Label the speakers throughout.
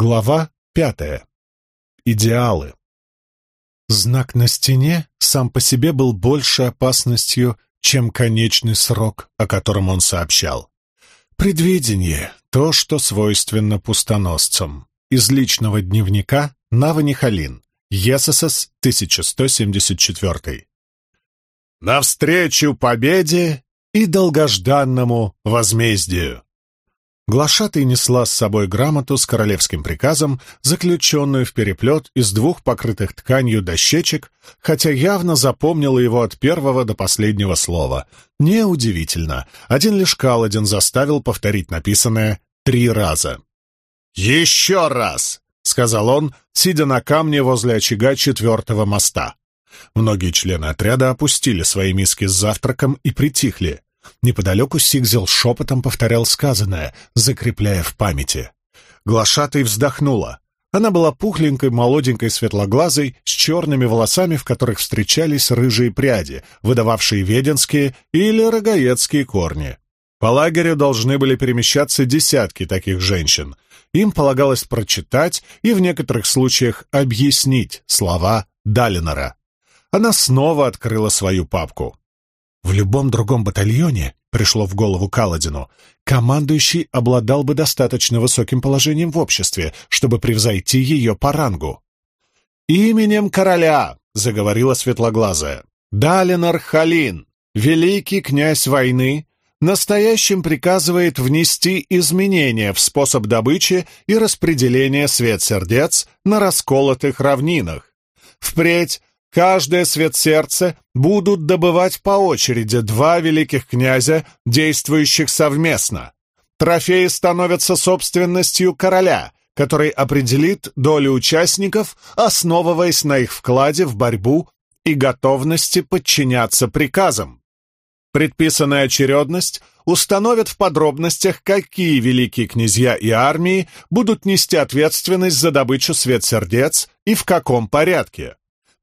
Speaker 1: Глава пятая. Идеалы. Знак на стене сам по себе был больше опасностью, чем конечный срок, о котором он сообщал. Предвидение — то, что свойственно пустоносцам. Из личного дневника Нава Нихалин, ЕСС 1174. Навстречу победе и долгожданному возмездию. Глашатый несла с собой грамоту с королевским приказом, заключенную в переплет из двух покрытых тканью дощечек, хотя явно запомнила его от первого до последнего слова. Неудивительно, один лишь Каладин заставил повторить написанное три раза. «Еще раз!» — сказал он, сидя на камне возле очага четвертого моста. Многие члены отряда опустили свои миски с завтраком и притихли. Неподалеку Сигзел шепотом повторял сказанное, закрепляя в памяти. Глашатой вздохнула. Она была пухленькой, молоденькой, светлоглазой, с черными волосами, в которых встречались рыжие пряди, выдававшие веденские или рогаецкие корни. По лагерю должны были перемещаться десятки таких женщин. Им полагалось прочитать и в некоторых случаях объяснить слова Далинора. Она снова открыла свою папку. В любом другом батальоне, пришло в голову Каладину, командующий обладал бы достаточно высоким положением в обществе, чтобы превзойти ее по рангу. «Именем короля!» — заговорила светлоглазая. «Далинар Халин, великий князь войны, настоящим приказывает внести изменения в способ добычи и распределения свет сердец на расколотых равнинах. Впредь Каждое свет сердца будут добывать по очереди два великих князя, действующих совместно. Трофеи становятся собственностью короля, который определит долю участников, основываясь на их вкладе в борьбу и готовности подчиняться приказам. Предписанная очередность установит в подробностях, какие великие князья и армии будут нести ответственность за добычу свет сердец и в каком порядке.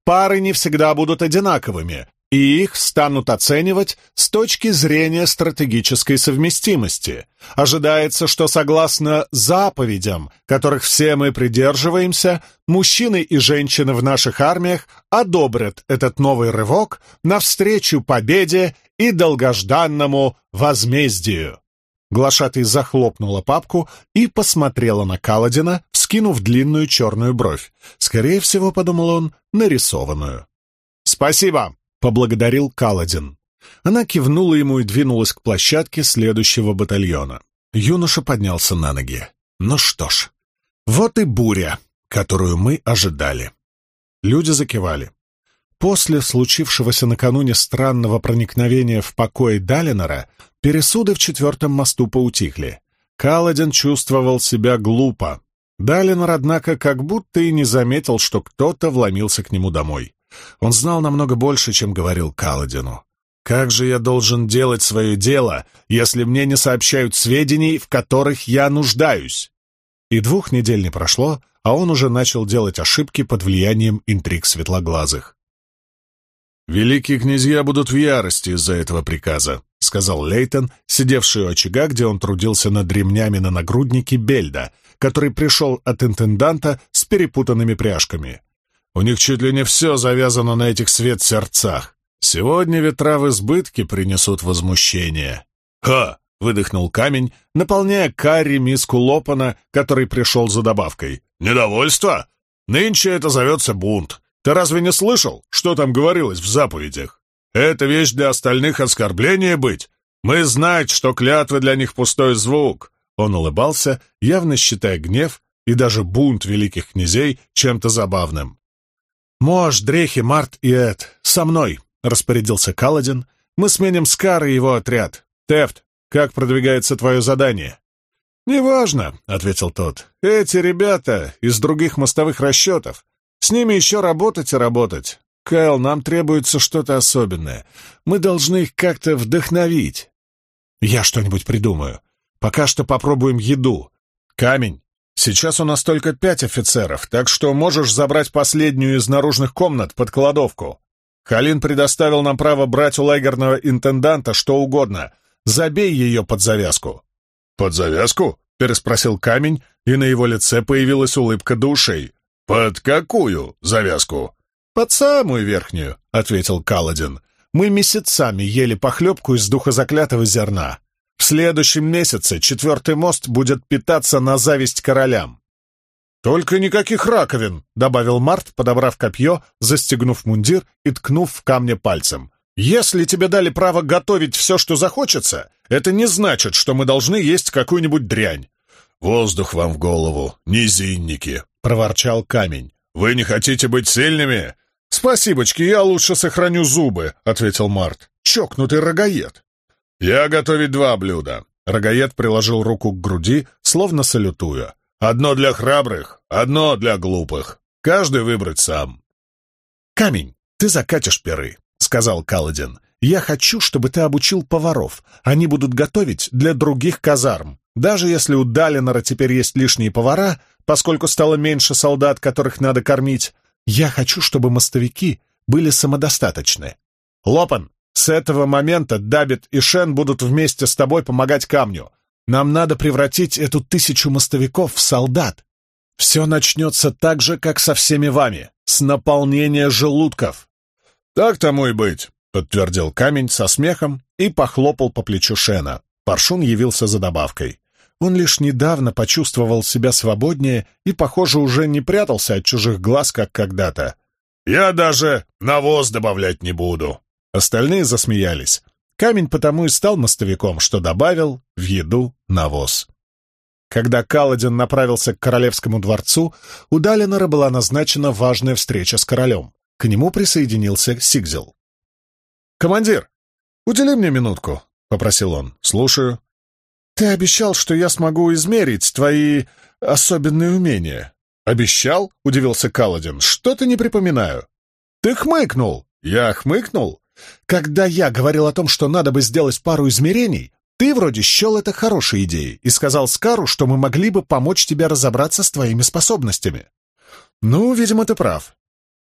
Speaker 1: Пары не всегда будут одинаковыми, и их станут оценивать с точки зрения стратегической совместимости. Ожидается, что согласно заповедям, которых все мы придерживаемся, мужчины и женщины в наших армиях одобрят этот новый рывок навстречу победе и долгожданному возмездию. Глашатый захлопнула папку и посмотрела на Каладина, вскинув длинную черную бровь. Скорее всего, подумал он, нарисованную. «Спасибо!» — поблагодарил Каладин. Она кивнула ему и двинулась к площадке следующего батальона. Юноша поднялся на ноги. «Ну что ж, вот и буря, которую мы ожидали». Люди закивали. После случившегося накануне странного проникновения в покой Далинора пересуды в четвертом мосту поутихли. Каладин чувствовал себя глупо. Далинор, однако, как будто и не заметил, что кто-то вломился к нему домой. Он знал намного больше, чем говорил Каладину. «Как же я должен делать свое дело, если мне не сообщают сведений, в которых я нуждаюсь?» И двух недель не прошло, а он уже начал делать ошибки под влиянием интриг светлоглазых. «Великие князья будут в ярости из-за этого приказа», — сказал Лейтон, сидевший у очага, где он трудился над ремнями на нагруднике Бельда, который пришел от интенданта с перепутанными пряжками. «У них чуть ли не все завязано на этих свет-сердцах. Сегодня ветра в избытке принесут возмущение». «Ха!» — выдохнул камень, наполняя карри миску лопана, который пришел за добавкой. «Недовольство? Нынче это зовется бунт. Ты разве не слышал, что там говорилось в заповедях? Это вещь для остальных оскорбления быть. Мы знать, что клятвы для них пустой звук». Он улыбался, явно считая гнев и даже бунт великих князей чем-то забавным. «Мож, Дрехи, Март и Эд, со мной!» — распорядился Каладин. «Мы сменим Скар и его отряд. Тефт, как продвигается твое задание?» «Неважно», — ответил тот. «Эти ребята из других мостовых расчетов. С ними еще работать и работать. Кайл, нам требуется что-то особенное. Мы должны их как-то вдохновить. Я что-нибудь придумаю. Пока что попробуем еду. Камень. Сейчас у нас только пять офицеров, так что можешь забрать последнюю из наружных комнат под кладовку. Халин предоставил нам право брать у лагерного интенданта что угодно. Забей ее под завязку. «Под завязку?» — переспросил камень, и на его лице появилась улыбка душей. «Под какую завязку?» «Под самую верхнюю», — ответил Каладин. «Мы месяцами ели похлебку из духозаклятого зерна. В следующем месяце четвертый мост будет питаться на зависть королям». «Только никаких раковин», — добавил Март, подобрав копье, застегнув мундир и ткнув в камне пальцем. «Если тебе дали право готовить все, что захочется, это не значит, что мы должны есть какую-нибудь дрянь. «Воздух вам в голову, низинники!» — проворчал камень. «Вы не хотите быть сильными?» «Спасибочки, я лучше сохраню зубы», — ответил Март. «Чокнутый рогаед». «Я готовить два блюда». Рогаед приложил руку к груди, словно салютуя. «Одно для храбрых, одно для глупых. Каждый выбрать сам». «Камень, ты закатишь перы», — сказал Каладин. «Я хочу, чтобы ты обучил поваров. Они будут готовить для других казарм. Даже если у Далинора теперь есть лишние повара, поскольку стало меньше солдат, которых надо кормить, я хочу, чтобы мостовики были самодостаточны. Лопан, с этого момента Дабит и Шен будут вместе с тобой помогать камню. Нам надо превратить эту тысячу мостовиков в солдат. Все начнется так же, как со всеми вами, с наполнения желудков. Так тому и быть, подтвердил камень со смехом и похлопал по плечу Шена. Паршун явился за добавкой. Он лишь недавно почувствовал себя свободнее и, похоже, уже не прятался от чужих глаз, как когда-то. «Я даже навоз добавлять не буду!» Остальные засмеялись. Камень потому и стал мостовиком, что добавил в еду навоз. Когда Каладин направился к королевскому дворцу, у Далинора была назначена важная встреча с королем. К нему присоединился Сигзел. «Командир, удели мне минутку», — попросил он. «Слушаю». «Ты обещал, что я смогу измерить твои особенные умения». «Обещал?» — удивился Каладин. «Что-то не припоминаю». «Ты хмыкнул». «Я хмыкнул?» «Когда я говорил о том, что надо бы сделать пару измерений, ты вроде счел это хорошей идеей и сказал Скару, что мы могли бы помочь тебе разобраться с твоими способностями». «Ну, видимо, ты прав.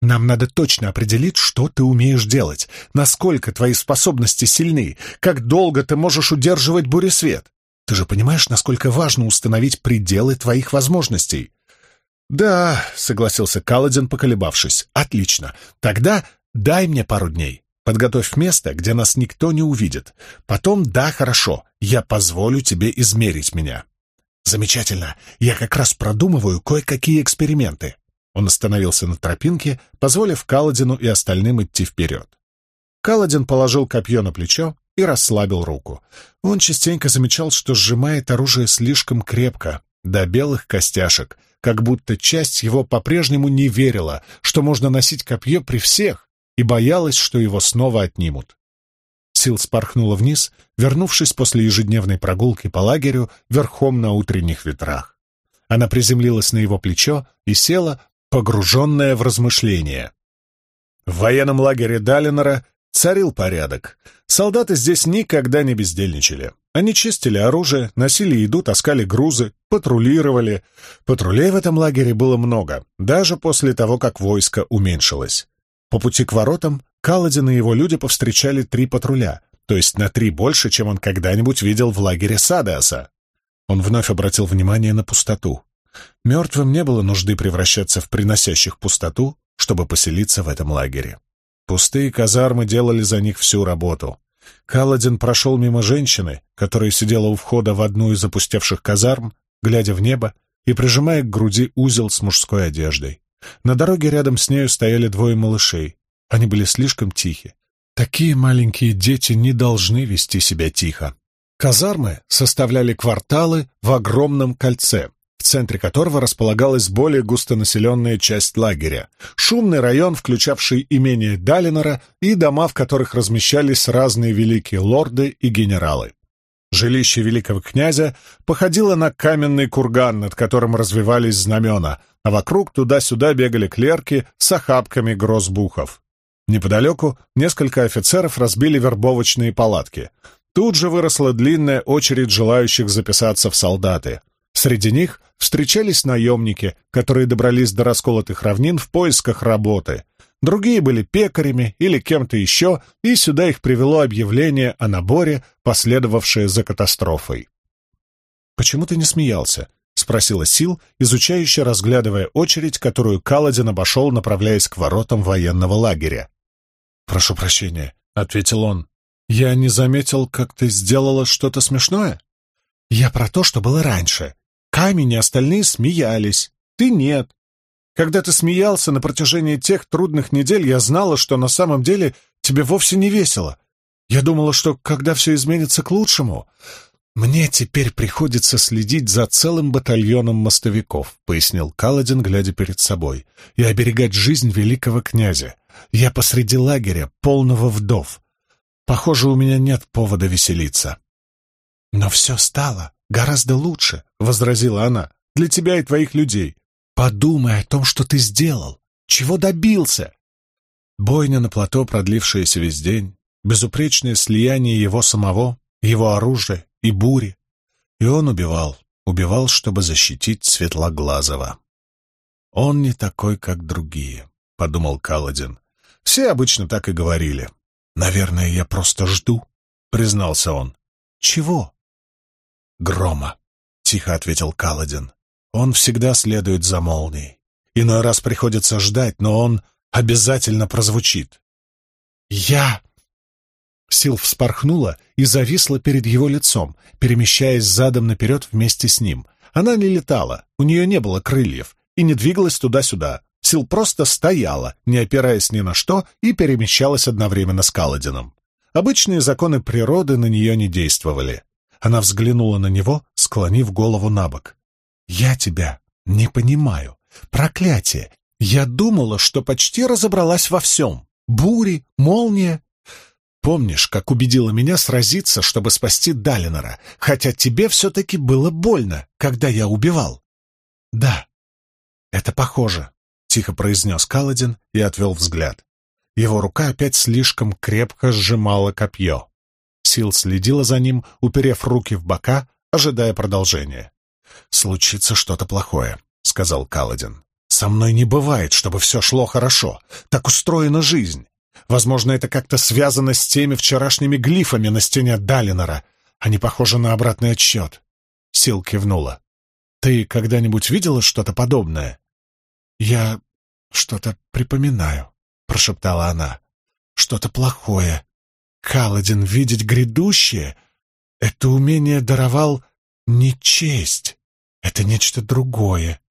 Speaker 1: Нам надо точно определить, что ты умеешь делать, насколько твои способности сильны, как долго ты можешь удерживать буресвет. Ты же понимаешь, насколько важно установить пределы твоих возможностей?» «Да», — согласился Каладин, поколебавшись. «Отлично. Тогда дай мне пару дней. Подготовь место, где нас никто не увидит. Потом, да, хорошо, я позволю тебе измерить меня». «Замечательно. Я как раз продумываю кое-какие эксперименты». Он остановился на тропинке, позволив Каладину и остальным идти вперед. Каладин положил копье на плечо и расслабил руку. Он частенько замечал, что сжимает оружие слишком крепко, до белых костяшек, как будто часть его по-прежнему не верила, что можно носить копье при всех, и боялась, что его снова отнимут. Сил спорхнула вниз, вернувшись после ежедневной прогулки по лагерю верхом на утренних ветрах. Она приземлилась на его плечо и села, погруженная в размышления. В военном лагере Далинора Царил порядок. Солдаты здесь никогда не бездельничали. Они чистили оружие, носили еду, таскали грузы, патрулировали. Патрулей в этом лагере было много, даже после того, как войско уменьшилось. По пути к воротам Каладин и его люди повстречали три патруля, то есть на три больше, чем он когда-нибудь видел в лагере Садеаса. Он вновь обратил внимание на пустоту. Мертвым не было нужды превращаться в приносящих пустоту, чтобы поселиться в этом лагере. Пустые казармы делали за них всю работу. Каладин прошел мимо женщины, которая сидела у входа в одну из опустевших казарм, глядя в небо и прижимая к груди узел с мужской одеждой. На дороге рядом с нею стояли двое малышей. Они были слишком тихи. Такие маленькие дети не должны вести себя тихо. Казармы составляли кварталы в огромном кольце, центре которого располагалась более густонаселенная часть лагеря, шумный район, включавший имение Далинора и дома, в которых размещались разные великие лорды и генералы. Жилище великого князя походило на каменный курган, над которым развивались знамена, а вокруг туда-сюда бегали клерки с охапками грозбухов. Неподалеку несколько офицеров разбили вербовочные палатки. Тут же выросла длинная очередь желающих записаться в солдаты — Среди них встречались наемники, которые добрались до расколотых равнин в поисках работы. Другие были пекарями или кем-то еще, и сюда их привело объявление о наборе, последовавшее за катастрофой. «Почему ты не смеялся?» — спросила Сил, изучающе разглядывая очередь, которую Каладин обошел, направляясь к воротам военного лагеря. «Прошу прощения», — ответил он. «Я не заметил, как ты сделала что-то смешное?» «Я про то, что было раньше. Камень и остальные смеялись. Ты нет. Когда ты смеялся на протяжении тех трудных недель, я знала, что на самом деле тебе вовсе не весело. Я думала, что когда все изменится к лучшему, «Мне теперь приходится следить за целым батальоном мостовиков», — пояснил Каладин, глядя перед собой, — «и оберегать жизнь великого князя. Я посреди лагеря, полного вдов. Похоже, у меня нет повода веселиться». «Но все стало гораздо лучше», — возразила она, — «для тебя и твоих людей. Подумай о том, что ты сделал, чего добился». Бойня на плато, продлившаяся весь день, безупречное слияние его самого, его оружия и бури. И он убивал, убивал, чтобы защитить Светлоглазого. «Он не такой, как другие», — подумал Каладин. «Все обычно так и говорили. Наверное, я просто жду», — признался он. «Чего?» «Грома», — тихо ответил Каладин. «Он всегда следует за молнией. Иной раз приходится ждать, но он обязательно прозвучит». «Я Сил вспорхнула и зависла перед его лицом, перемещаясь задом наперед вместе с ним. Она не летала, у нее не было крыльев, и не двигалась туда-сюда. Сил просто стояла, не опираясь ни на что, и перемещалась одновременно с Каладином. Обычные законы природы на нее не действовали. Она взглянула на него, склонив голову на бок. «Я тебя не понимаю. Проклятие! Я думала, что почти разобралась во всем. Бури, молния, Помнишь, как убедила меня сразиться, чтобы спасти Далинора, хотя тебе все-таки было больно, когда я убивал?» «Да, это похоже», — тихо произнес Каладин и отвел взгляд. Его рука опять слишком крепко сжимала копье. Сил следила за ним, уперев руки в бока, ожидая продолжения. «Случится что-то плохое», — сказал Каладин. «Со мной не бывает, чтобы все шло хорошо. Так устроена жизнь. Возможно, это как-то связано с теми вчерашними глифами на стене Далинора. Они похожи на обратный отсчет. Сил кивнула. «Ты когда-нибудь видела что-то подобное?» «Я что-то припоминаю», — прошептала она. «Что-то плохое. Каладин видеть грядущее — это умение даровал не честь. Это нечто другое,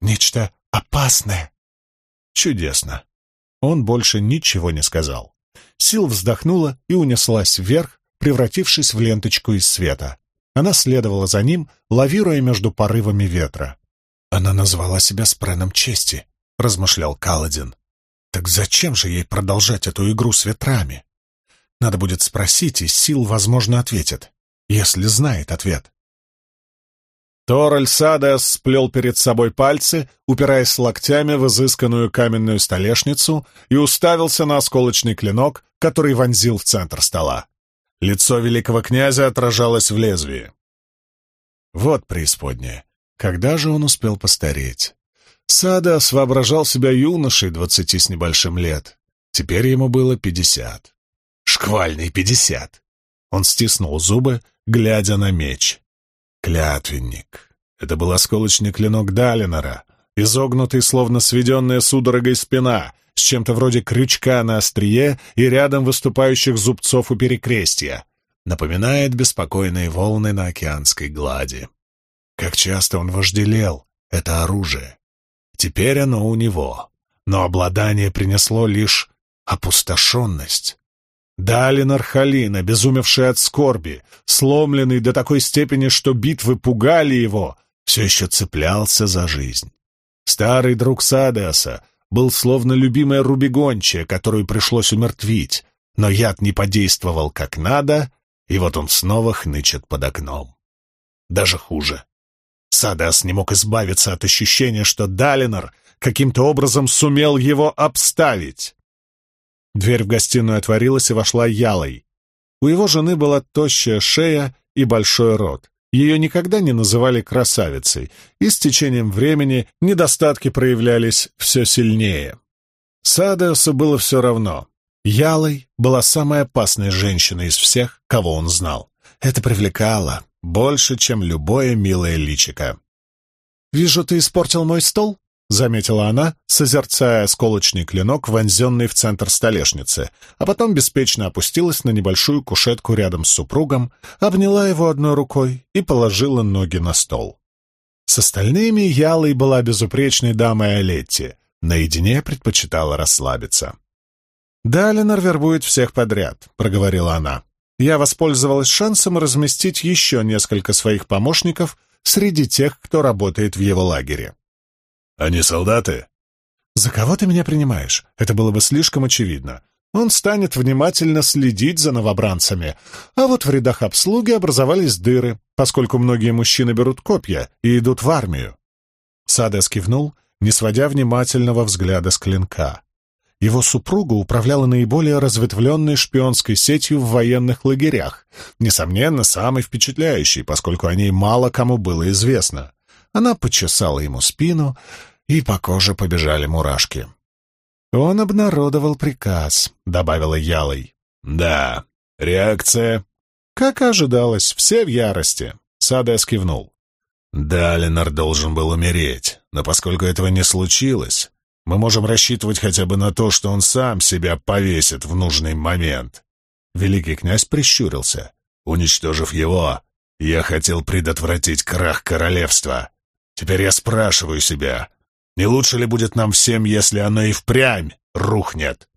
Speaker 1: нечто опасное». «Чудесно. Он больше ничего не сказал. Сил вздохнула и унеслась вверх, превратившись в ленточку из света. Она следовала за ним, лавируя между порывами ветра. «Она назвала себя спреном чести», — размышлял Каладин. «Так зачем же ей продолжать эту игру с ветрами? Надо будет спросить, и Сил, возможно, ответит, если знает ответ. Тораль Садес сплел перед собой пальцы, упираясь локтями в изысканную каменную столешницу и уставился на осколочный клинок, который вонзил в центр стола. Лицо великого князя отражалось в лезвии. Вот преисподняя. Когда же он успел постареть? Садас воображал себя юношей двадцати с небольшим лет. Теперь ему было пятьдесят. Шквальный пятьдесят. Он стиснул зубы, глядя на меч. Клятвенник. Это был осколочный клинок Далинора, изогнутый, словно сведенная судорогой спина, с чем-то вроде крючка на острие и рядом выступающих зубцов у перекрестья. Напоминает беспокойные волны на океанской глади. Как часто он вожделел это оружие. Теперь оно у него, но обладание принесло лишь опустошенность. Далин Архалин, обезумевший от скорби, сломленный до такой степени, что битвы пугали его, все еще цеплялся за жизнь. Старый друг Садеаса был словно любимая рубигончая, которую пришлось умертвить, но яд не подействовал как надо, и вот он снова хнычет под окном. Даже хуже. Садеас не мог избавиться от ощущения, что Далинор каким-то образом сумел его обставить. Дверь в гостиную отворилась, и вошла Ялой. У его жены была тощая шея и большой рот. Ее никогда не называли красавицей, и с течением времени недостатки проявлялись все сильнее. Садеусу было все равно. Ялой была самой опасной женщиной из всех, кого он знал. Это привлекало больше, чем любое милое личико. «Вижу, ты испортил мой стол?» — заметила она, созерцая сколочный клинок, вонзенный в центр столешницы, а потом беспечно опустилась на небольшую кушетку рядом с супругом, обняла его одной рукой и положила ноги на стол. С остальными Ялой была безупречной дамой Олетти, наедине предпочитала расслабиться. «Далинор вербует всех подряд», — проговорила она. «Я воспользовалась шансом разместить еще несколько своих помощников среди тех, кто работает в его лагере».
Speaker 2: «Они солдаты?»
Speaker 1: «За кого ты меня принимаешь? Это было бы слишком очевидно. Он станет внимательно следить за новобранцами. А вот в рядах обслуги образовались дыры, поскольку многие мужчины берут копья и идут в армию». Садес кивнул, не сводя внимательного взгляда с клинка. Его супруга управляла наиболее разветвленной шпионской сетью в военных лагерях, несомненно, самой впечатляющей, поскольку о ней мало кому было известно. Она почесала ему спину, и по коже побежали мурашки. «Он обнародовал приказ», — добавила Ялой.
Speaker 2: «Да, реакция...»
Speaker 1: «Как ожидалось, все в ярости», — Садес кивнул.
Speaker 2: «Далинор должен был умереть, но поскольку этого не случилось, мы можем рассчитывать хотя бы на то, что он сам себя повесит в нужный момент. Великий князь прищурился. Уничтожив его, я хотел предотвратить крах королевства. Теперь я спрашиваю себя, не лучше ли будет нам всем, если оно и впрямь рухнет?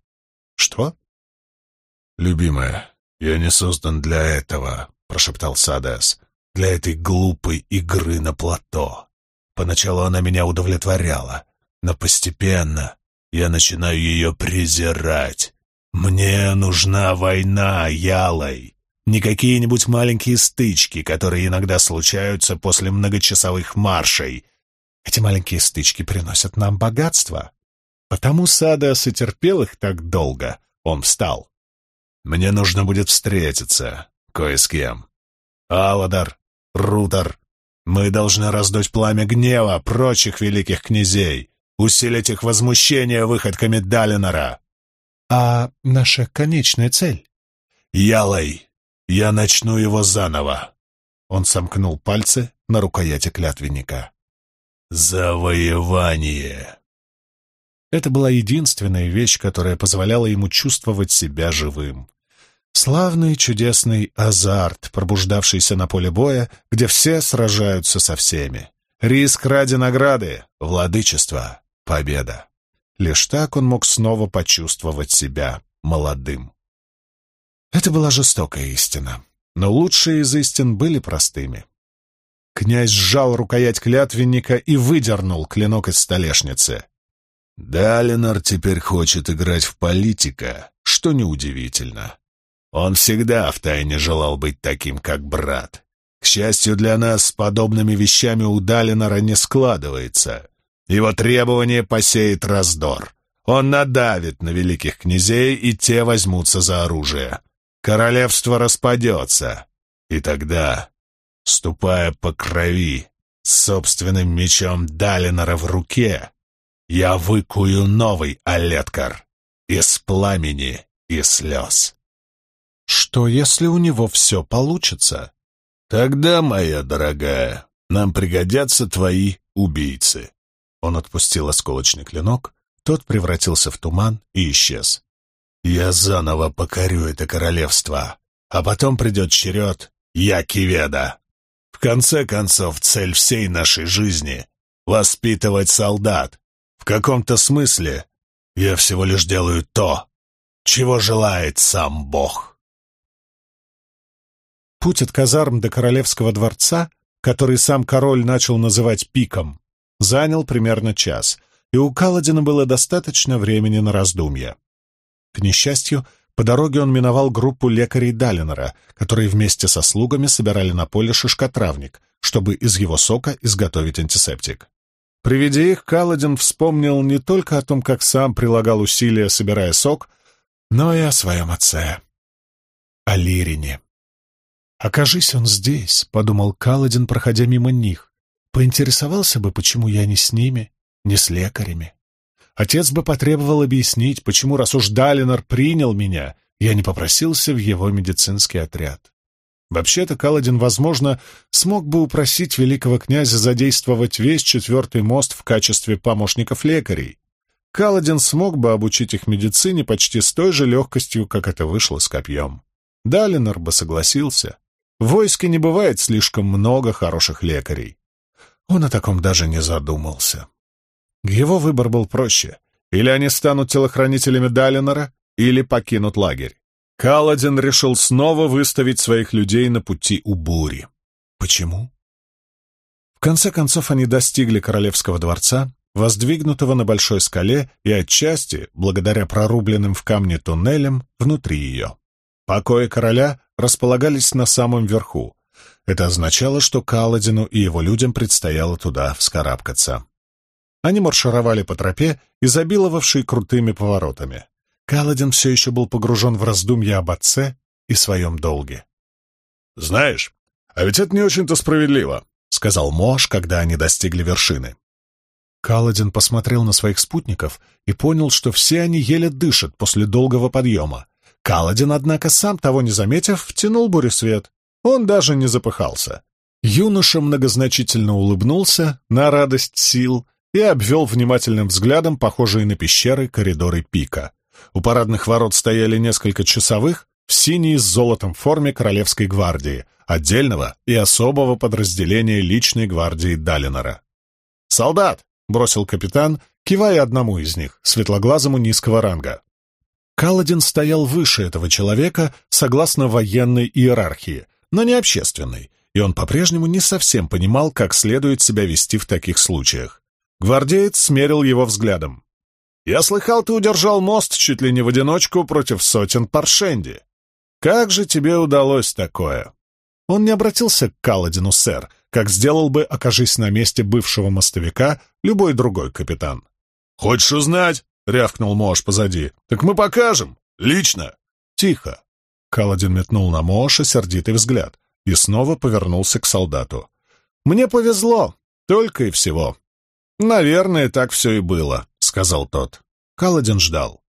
Speaker 1: Что?
Speaker 2: Любимая, я не создан для этого, прошептал Садес, для этой глупой игры на плато. Поначалу она меня удовлетворяла, но постепенно я начинаю ее презирать. Мне нужна война, Ялой. Не какие-нибудь маленькие стычки, которые иногда случаются после многочасовых маршей.
Speaker 1: Эти маленькие стычки приносят нам богатство. Потому Садас и терпел их так долго. Он встал.
Speaker 2: Мне нужно будет встретиться кое с кем. Аладар, Рутер, мы должны раздуть пламя гнева прочих великих князей усилить их возмущение выходками Далинора.
Speaker 1: А наша конечная цель?
Speaker 2: Ялой, я начну его заново. Он сомкнул пальцы на рукояти клятвенника. Завоевание.
Speaker 1: Это была единственная вещь, которая позволяла ему чувствовать себя живым. Славный чудесный азарт, пробуждавшийся на поле боя, где все сражаются со всеми. Риск ради награды, владычество, победа. Лишь так он мог снова почувствовать себя молодым. Это была жестокая истина, но лучшие из истин были простыми. Князь сжал рукоять клятвенника и выдернул клинок из столешницы.
Speaker 2: Далинор теперь хочет играть в политика, что неудивительно. Он всегда втайне желал быть таким, как брат. К счастью для нас, с подобными вещами у Далинора не складывается. Его требование посеет раздор. Он надавит на великих князей, и те возьмутся за оружие. Королевство распадется. И тогда, ступая по крови, с собственным мечом Далинора в руке, я выкую новый Олеткар из пламени и слез.
Speaker 1: Что, если у него все получится?
Speaker 2: Тогда, моя дорогая, нам пригодятся твои убийцы.
Speaker 1: Он отпустил осколочный клинок, тот превратился в туман и исчез.
Speaker 2: «Я заново покорю это королевство, а потом придет черед Якиведа. В конце концов, цель всей нашей жизни — воспитывать солдат. В каком-то смысле я всего лишь делаю то, чего желает сам Бог».
Speaker 1: Путь от казарм до королевского дворца, который сам король начал называть пиком, занял примерно час, и у Каладина было достаточно времени на раздумья. К несчастью, по дороге он миновал группу лекарей Далинора, которые вместе со слугами собирали на поле шишкотравник, чтобы из его сока изготовить антисептик. При виде их, Каладин вспомнил не только о том, как сам прилагал усилия, собирая сок, но и о своем отце, о Лирине. «Окажись он здесь», — подумал Каладин, проходя мимо них, Поинтересовался бы, почему я не с ними, не с лекарями. Отец бы потребовал объяснить, почему, раз уж Далинор принял меня, я не попросился в его медицинский отряд. Вообще-то Каладин, возможно, смог бы упросить великого князя задействовать весь четвертый мост в качестве помощников лекарей. Каладин смог бы обучить их медицине почти с той же легкостью, как это вышло с копьем. Далинор бы согласился. В войске не бывает слишком много хороших лекарей. Он о таком даже не задумался. Его выбор был проще. Или они станут телохранителями Далинора, или покинут лагерь. Каладин решил снова выставить своих людей на пути у бури. Почему? В конце концов они достигли королевского дворца, воздвигнутого на большой скале и отчасти, благодаря прорубленным в камне туннелям, внутри ее. Покои короля располагались на самом верху. Это означало, что Каладину и его людям предстояло туда вскарабкаться. Они маршировали по тропе, изобиловавшей крутыми поворотами. Каладин все еще был погружен в раздумья об отце и своем долге.
Speaker 2: «Знаешь, а ведь это не очень-то справедливо», — сказал Мош, когда они достигли вершины.
Speaker 1: Каладин посмотрел на своих спутников и понял, что все они еле дышат после долгого подъема. Каладин, однако, сам того не заметив, втянул буресвет. Он даже не запыхался. Юноша многозначительно улыбнулся на радость сил и обвел внимательным взглядом похожие на пещеры коридоры пика. У парадных ворот стояли несколько часовых в синей с золотом форме Королевской гвардии, отдельного и особого подразделения личной гвардии Далинора. «Солдат!» — бросил капитан, кивая одному из них, светлоглазому низкого ранга. Каладин стоял выше этого человека согласно военной иерархии, но не общественной, и он по-прежнему не совсем понимал, как следует себя вести в таких случаях. Гвардеец смерил его взглядом. Я слыхал, ты удержал мост чуть ли не в одиночку против сотен паршенди. Как же тебе удалось такое?» Он не обратился к Каладину, сэр, как сделал бы, окажись на месте бывшего мостовика, любой другой капитан.
Speaker 2: «Хочешь узнать?» — рявкнул Мош позади. «Так мы покажем. Лично».
Speaker 1: «Тихо». Каладин метнул на Моша сердитый взгляд и снова повернулся к солдату. «Мне повезло, только и всего». «Наверное, так все и было сказал тот. Каладин ждал.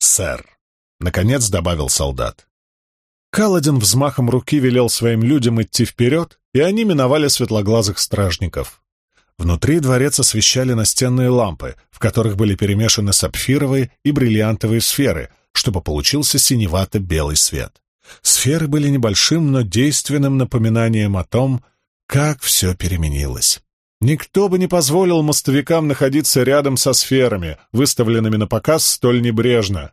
Speaker 1: «Сэр», — наконец добавил солдат. Каладин взмахом руки велел своим людям идти вперед, и они миновали светлоглазых стражников. Внутри дворец освещали настенные лампы, в которых были перемешаны сапфировые и бриллиантовые сферы, чтобы получился синевато-белый свет. Сферы были небольшим, но действенным напоминанием о том, как все переменилось. Никто бы не позволил мостовикам находиться рядом со сферами, выставленными на показ столь небрежно.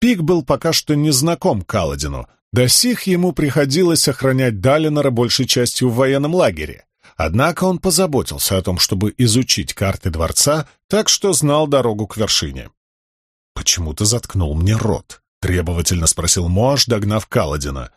Speaker 1: Пик был пока что не знаком Каладину. До сих ему приходилось охранять Далинора большей частью в военном лагере. Однако он позаботился о том, чтобы изучить карты дворца, так что знал дорогу к вершине. «Почему ты заткнул мне рот?» — требовательно спросил Моаш, догнав Каладина.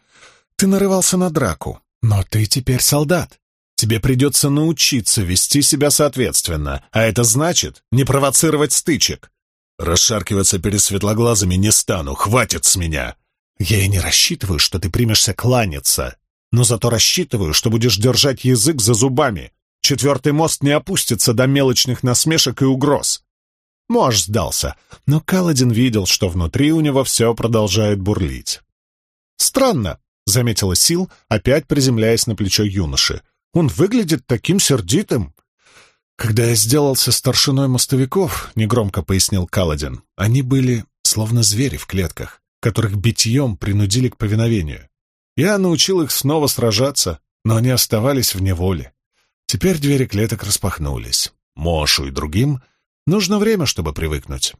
Speaker 1: «Ты нарывался на драку, но ты теперь солдат. Тебе придется научиться вести себя соответственно, а это значит не провоцировать стычек. Расшаркиваться перед светлоглазыми не стану, хватит с меня. Я и не рассчитываю, что ты примешься кланяться, но зато рассчитываю, что будешь держать язык за зубами. Четвертый мост не опустится до мелочных насмешек и угроз. Мож сдался, но Каладин видел, что внутри у него все продолжает бурлить. «Странно», — заметила Сил, опять приземляясь на плечо юноши. Он выглядит таким сердитым. Когда я сделался старшиной мостовиков, негромко пояснил Каладин, они были словно звери в клетках, которых битьем принудили к повиновению. Я научил их снова сражаться, но они оставались в неволе. Теперь двери клеток распахнулись. Мошу и другим нужно время, чтобы привыкнуть.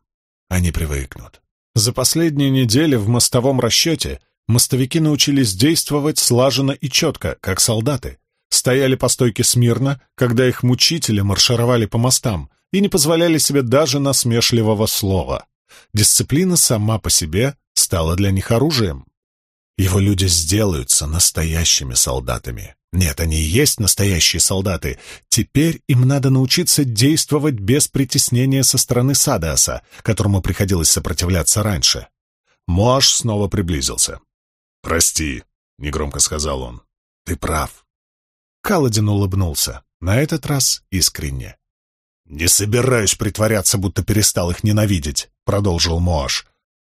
Speaker 1: Они привыкнут. За последние недели в мостовом расчете мостовики научились действовать слаженно и четко, как солдаты, стояли по стойке смирно, когда их мучители маршировали по мостам и не позволяли себе даже насмешливого слова. Дисциплина сама по себе стала для них оружием. Его люди сделаются настоящими солдатами. Нет, они и есть настоящие солдаты. Теперь им надо научиться действовать без притеснения со стороны Садаса, которому приходилось сопротивляться раньше. Моаш снова приблизился.
Speaker 2: «Прости», — негромко сказал он.
Speaker 1: «Ты прав. Каладин улыбнулся, на этот раз искренне. «Не собираюсь притворяться, будто перестал их ненавидеть», — продолжил Моаш.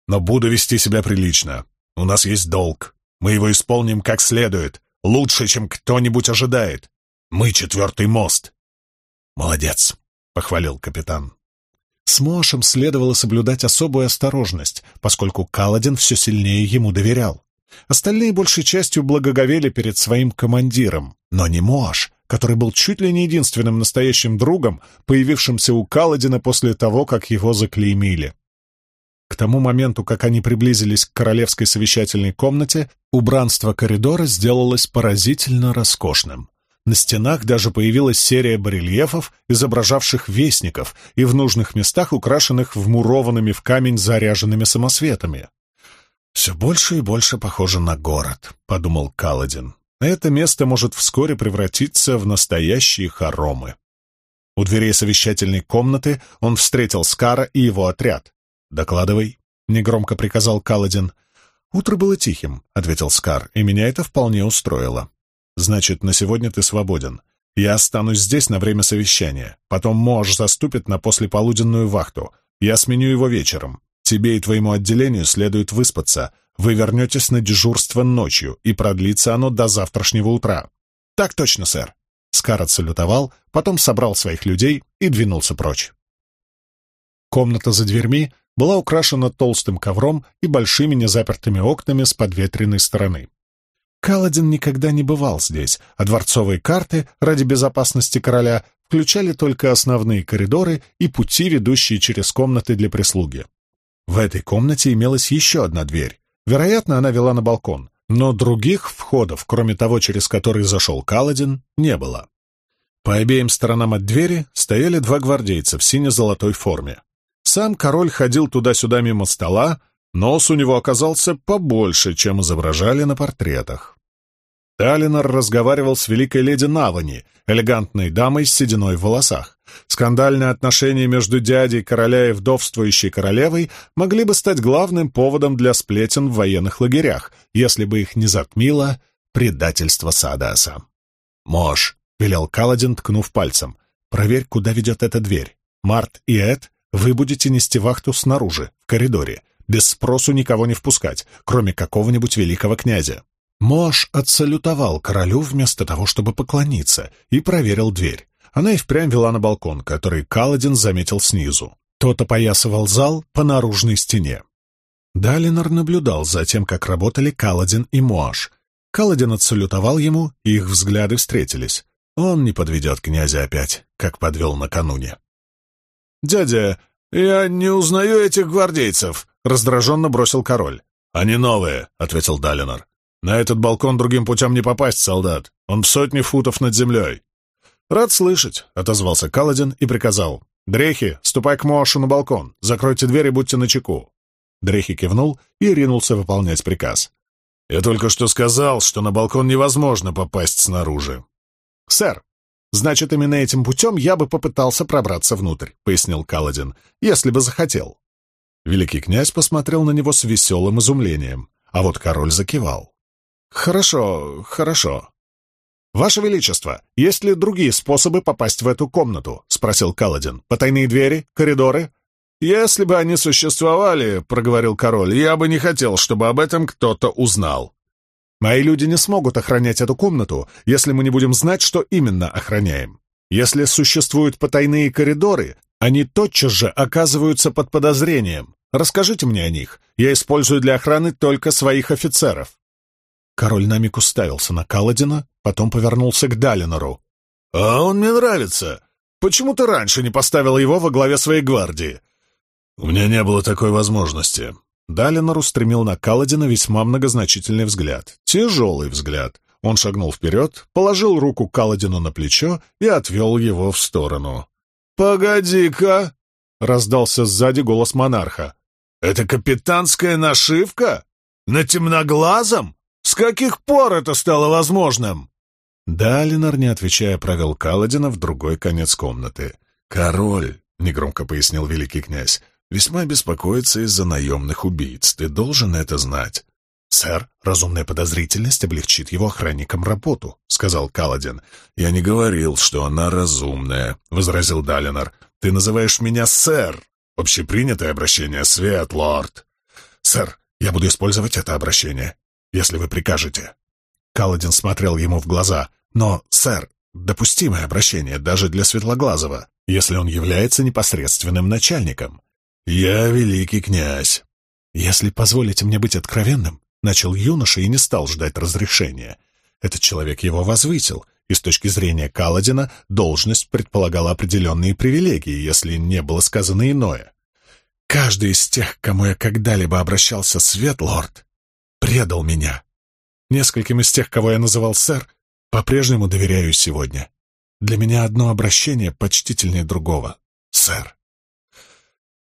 Speaker 1: «Но буду вести себя прилично. У нас есть долг. Мы его исполним как следует, лучше, чем кто-нибудь ожидает. Мы четвертый мост». «Молодец», — похвалил капитан. С Мошем следовало соблюдать особую осторожность, поскольку Каладин все сильнее ему доверял. Остальные большей частью благоговели перед своим командиром, но не Мош, который был чуть ли не единственным настоящим другом, появившимся у Каладина после того, как его заклеймили. К тому моменту, как они приблизились к королевской совещательной комнате, убранство коридора сделалось поразительно роскошным. На стенах даже появилась серия барельефов, изображавших вестников и в нужных местах украшенных вмурованными в камень заряженными самосветами. «Все больше и больше похоже на город», — подумал Каладин. «Это место может вскоре превратиться в настоящие хоромы». У дверей совещательной комнаты он встретил Скара и его отряд. «Докладывай», — негромко приказал Каладин. «Утро было тихим», — ответил Скар, — «и меня это вполне устроило». Значит, на сегодня ты свободен. Я останусь здесь на время совещания. Потом Мож заступит на послеполуденную вахту. Я сменю его вечером. Тебе и твоему отделению следует выспаться. Вы вернетесь на дежурство ночью, и продлится оно до завтрашнего утра. Так точно, сэр. Скар отсалютовал, потом собрал своих людей и двинулся прочь. Комната за дверьми была украшена толстым ковром и большими незапертыми окнами с подветренной стороны. Каладин никогда не бывал здесь, а дворцовые карты ради безопасности короля включали только основные коридоры и пути, ведущие через комнаты для прислуги. В этой комнате имелась еще одна дверь. Вероятно, она вела на балкон, но других входов, кроме того, через который зашел Каладин, не было. По обеим сторонам от двери стояли два гвардейца в сине-золотой форме. Сам король ходил туда-сюда мимо стола, Нос у него оказался побольше, чем изображали на портретах. Талинор разговаривал с великой леди Навани, элегантной дамой с сединой в волосах. Скандальные отношения между дядей короля и вдовствующей королевой могли бы стать главным поводом для сплетен в военных лагерях, если бы их не затмило предательство Садаса. «Мож», — велел Каладин, ткнув пальцем, — «проверь, куда ведет эта дверь. Март и Эд, вы будете нести вахту снаружи, в коридоре без спросу никого не впускать, кроме какого-нибудь великого князя. Мош отсалютовал королю вместо того, чтобы поклониться, и проверил дверь. Она и впрямь вела на балкон, который Каладин заметил снизу. Тот опоясывал зал по наружной стене. Далинор наблюдал за тем, как работали Каладин и Моаш. Каладин отсалютовал ему, и их взгляды встретились. Он не подведет князя опять, как подвел накануне. «Дядя, я не узнаю этих гвардейцев», раздраженно бросил король. «Они новые», — ответил Далинор. «На этот балкон другим путем не попасть, солдат. Он в сотни футов над землей». «Рад слышать», — отозвался Каладин и приказал. «Дрехи, ступай к Моашу на балкон. Закройте дверь и будьте начеку». Дрехи кивнул и ринулся выполнять приказ. «Я только что сказал, что на балкон невозможно попасть снаружи». «Сэр, значит, именно этим путем я бы попытался пробраться внутрь», — пояснил Каладин, — «если бы захотел». Великий князь посмотрел на него с веселым изумлением, а вот король закивал. «Хорошо, хорошо. Ваше Величество, есть ли другие способы попасть в эту комнату?» — спросил Каладин. «Потайные двери? Коридоры?» «Если бы они существовали, — проговорил король, — я бы не хотел, чтобы об этом кто-то узнал. Мои люди не смогут охранять эту комнату, если мы не будем знать, что именно охраняем. Если существуют потайные коридоры, они тотчас же оказываются под подозрением. Расскажите мне о них. Я использую для охраны только своих офицеров». Король на миг уставился на Каладина, потом повернулся к Далинору. «А он мне нравится. Почему ты раньше не поставил его во главе своей гвардии?» «У меня не было такой возможности». Далинор устремил на Каладина весьма многозначительный взгляд. Тяжелый взгляд. Он шагнул вперед, положил руку Каладину на плечо и отвел его в сторону. «Погоди-ка!» — раздался сзади голос монарха. «Это капитанская нашивка? На темноглазом? С каких пор это стало возможным?» Далинор, не отвечая, провел Каладина в другой конец комнаты. «Король», — негромко пояснил великий князь, — «весьма беспокоится из-за наемных убийц. Ты должен это знать». «Сэр, разумная подозрительность облегчит его охранникам работу», — сказал Каладин. «Я не говорил, что она разумная», — возразил Далинор. «Ты называешь меня сэр. Общепринятое обращение, Свет, лорд». «Сэр, я буду использовать это обращение». Если вы прикажете». Каладин смотрел ему в глаза. «Но, сэр, допустимое обращение даже для Светлоглазого, если он является непосредственным начальником».
Speaker 2: «Я великий князь».
Speaker 1: «Если позволите мне быть откровенным», — начал юноша и не стал ждать разрешения. Этот человек его возвысил, и с точки зрения Каладина должность предполагала определенные привилегии, если не было сказано иное. «Каждый из тех, к кому я когда-либо обращался, Светлорд, предал меня. Нескольким из тех, кого я называл сэр, по-прежнему доверяю сегодня. Для меня одно обращение почтительнее другого. Сэр.